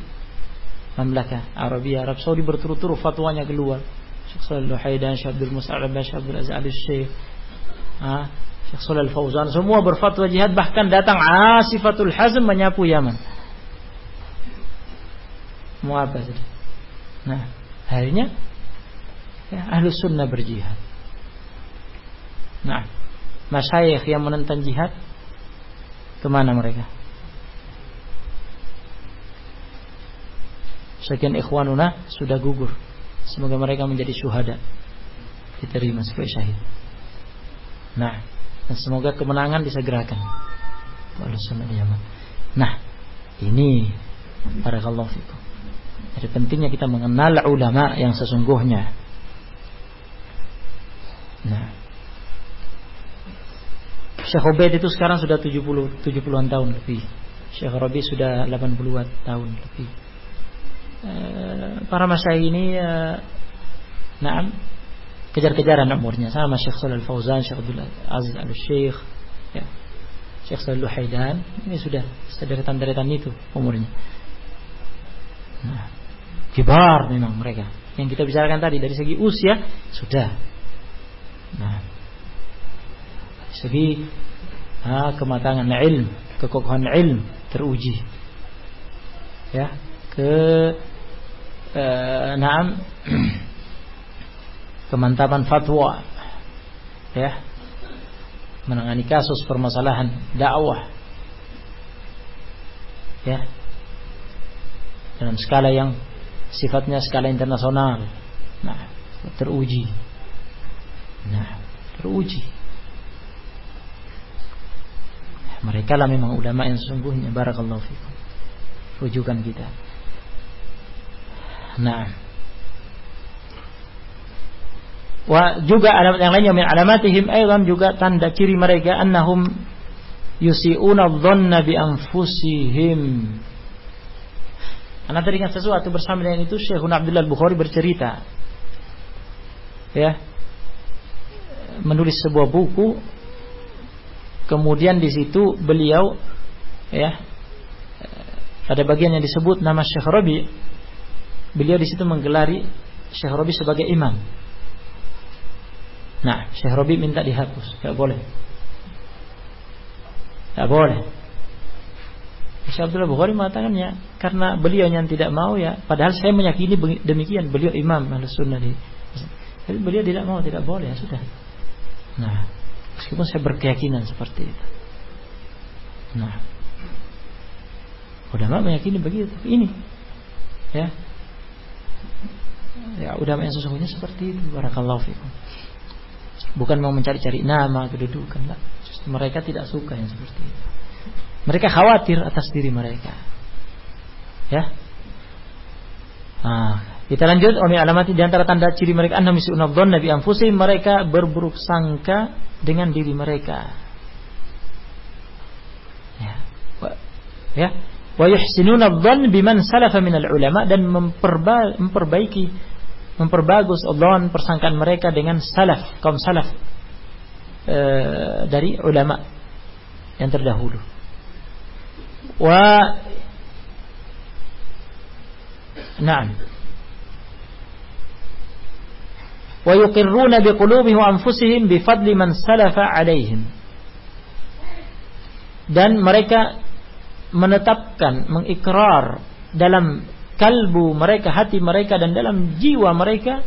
Mamlakah Arabia Arab Saudi berturut-turut fatwanya keluar. Syekh Shalal Haidan, Syekh Abdul Mus'ab, Syekh Abdul Aziz Al Syekh, ah, Syekh Shalal Fauzan semua berfatwa jihad bahkan datang Asifatul Hazm menyapu Yaman. Mau apa sih? Nah, akhirnya ya, ahlu sunnah berjihad. Nah, masyayikh yang menentang jihad ke mana mereka? Sekian ikhwanuna sudah gugur. Semoga mereka menjadi syuhada. Diterima sebagai syahid. Nah, dan semoga kemenangan disegerakan. Nah, ini barakallahu fikum. Jadi pentingnya kita mengenal ulama yang sesungguhnya. Nah, Syekh Ubaid itu sekarang sudah 70 70-an tahun lebih. Syekh Rabi sudah 80-an tahun lebih. E, para masyayikh ini nah kejar-kejaran umurnya sama Syekh Shalal Fauzan, Syekh Abdul Aziz Al-Syekh, ya. Syekh Shalal Haidan, ini sudah sederetan-deretan itu umurnya. Nah, kibar memang mereka. Yang kita bicarakan tadi dari segi usia sudah. Nah, segi ha, kematangan ilm, kekokohan ilm teruji. Ya, ke eh, naam kemantapan fatwa. Ya. Menangani kasus permasalahan dakwah. Ya. Dalam skala yang sifatnya skala internasional. Nah, teruji. Nah, teruji. Mereka lah memang ulama yang sesungguhnya. Barakallahu fikum. Rujukan kita. Nah. Wa juga alamat yang lainnya min alamatihim aydan juga tanda ciri mereka annahum yusiuna dhanna bi anfusihim. Anda teringat sesuatu bersama dengan itu Syekh Abdullah Bukhari bercerita ya menulis sebuah buku kemudian di situ beliau ya ada bagian yang disebut nama Syekh Rabi. Beliau di situ menggelari Syekh Rabi sebagai imam. Nah Syekh Rabi minta dihapus tidak boleh. Tidak boleh. Syekh Abdullah Bukhari mengatakan ya karena beliau yang tidak mau ya padahal saya meyakini demikian beliau imam al sunnah di tapi beliau tidak mau tidak boleh ya sudah. Nah meskipun saya berkeyakinan seperti itu. Nah. Ulama meyakini begitu ini. Ya. Ya ulama yang sesungguhnya seperti itu. Barakallahu fikum. Bukan mau mencari-cari nama kedudukan enggak mereka tidak suka yang seperti itu. Mereka khawatir atas diri mereka. Ya. Nah, kita lanjut Omi alamati di antara tanda ciri mereka annahum yusuna nabi anfusihim mereka berburuk sangka dengan diri mereka. Ya. Ya. Wa yuhsinuna dzan biman salafa minal ulama dan memperba memperbaiki memperbagus dzan persangkaan mereka dengan salaf kaum salaf e, dari ulama yang terdahulu wa na'am wa yuqirruna biqulubihim anfusihim bifadli man salafa dan mereka menetapkan mengikrar dalam kalbu mereka hati mereka dan dalam jiwa mereka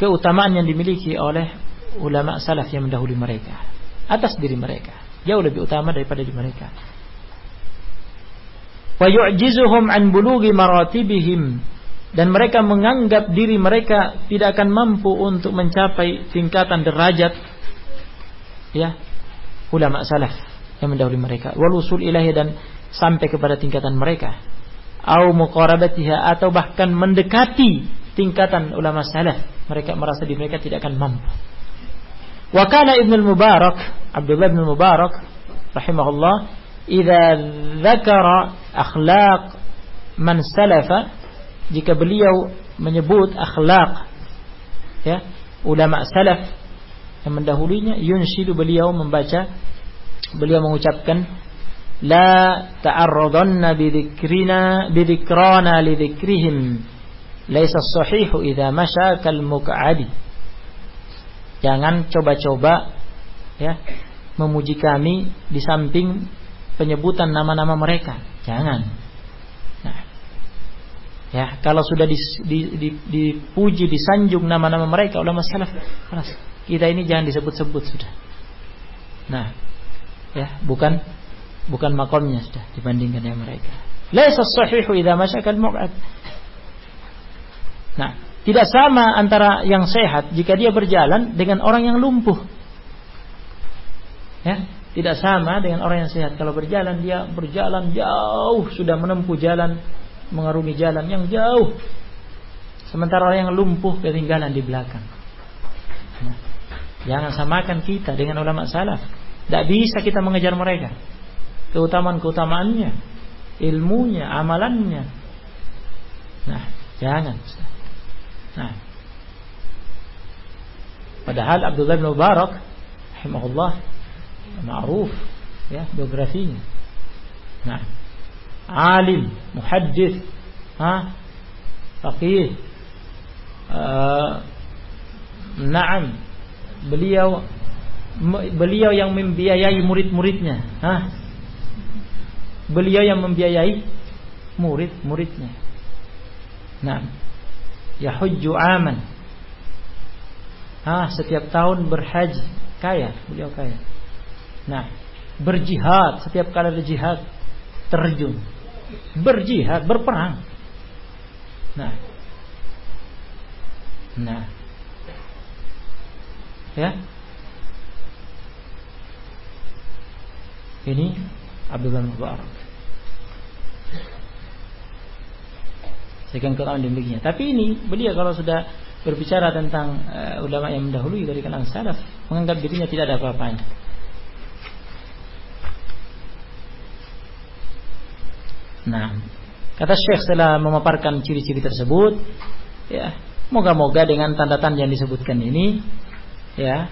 keutamaan yang dimiliki oleh ulama salaf yang mendahului mereka. Atas diri mereka. Jauh lebih utama daripada di mereka. Wa yu'jizuhum an bulughi dan mereka menganggap diri mereka tidak akan mampu untuk mencapai tingkatan derajat ya ulama salaf yang mendahului mereka. Wal usul ilahi dan sampai kepada tingkatan mereka. Au muqarabatiha atau bahkan mendekati tingkatan ulama salaf. Mereka merasa diri mereka tidak akan mampu. Wa kana ibnu mubarak Abdullah bin Mubarak rahimahullah idza dzakara akhlaq man salafa jika beliau menyebut akhlak ya ulama salaf yang mendahulunya yunshidu beliau membaca beliau mengucapkan la ta'arradanna bidzikrina bidzikrana lidzikrihim laisa sahihu idza masya kal muq'adi jangan coba-coba ya memuji kami di samping penyebutan nama-nama mereka. Jangan. Ya kalau sudah di, di, di, dipuji, disanjung nama-nama mereka ulama salaf, kelas kita ini jangan disebut-sebut sudah. Nah, ya bukan bukan makomnya sudah dibandingkan dengan mereka. Laisa sahihu idza masyakal mu'ad. Nah, tidak sama antara yang sehat jika dia berjalan dengan orang yang lumpuh. Ya, tidak sama dengan orang yang sehat. Kalau berjalan dia berjalan jauh sudah menempuh jalan mengarungi jalan yang jauh. Sementara orang yang lumpuh ketinggalan di belakang. Nah, jangan samakan kita dengan ulama salaf. Tidak bisa kita mengejar mereka. Keutamaan-keutamaannya, ilmunya, amalannya. Nah, jangan. Nah. Padahal Abdullah bin Mubarak rahimahullah ma'ruf ya biografinya. Nah, alim, muhaddis, ha, faqih. Uh, Naam. Beliau beliau yang membiayai murid-muridnya, ha. Beliau yang membiayai murid-muridnya. Nah, yahujju aman. Ah, setiap tahun berhaji, kaya, beliau kaya. Nah, berjihad setiap kali ada jihad terjun. Berjihad, berperang. Nah. Nah. Ya. Ini Abdullah Mubarak. Sekian keutamaan dimilikinya. Tapi ini beliau kalau sudah berbicara tentang uh, ulama yang mendahului dari kalangan salaf, menganggap dirinya tidak ada apa-apanya. Nah, Kata Syekh setelah memaparkan ciri-ciri tersebut, ya, moga-moga dengan tanda-tanda yang disebutkan ini, ya,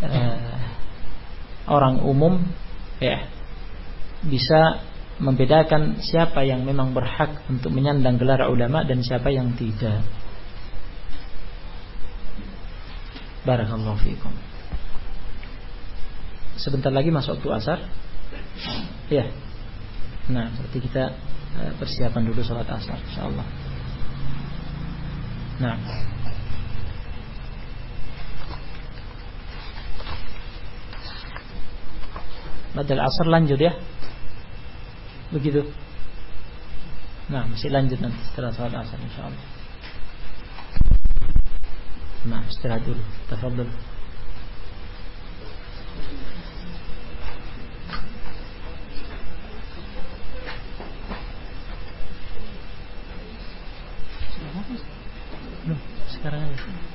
eh, orang umum, ya, bisa membedakan siapa yang memang berhak untuk menyandang gelar ulama dan siapa yang tidak. Barakallahu fiikum. Sebentar lagi masuk waktu asar. Ya. Nah, berarti kita Eh, persiapan dulu sholat asar insyaallah. Nah. Badal asar lanjut ya. Begitu. Nah, masih lanjut nanti setelah sholat asar insyaallah. Nah, istirahat dulu. Tafadhol. Sekarang aja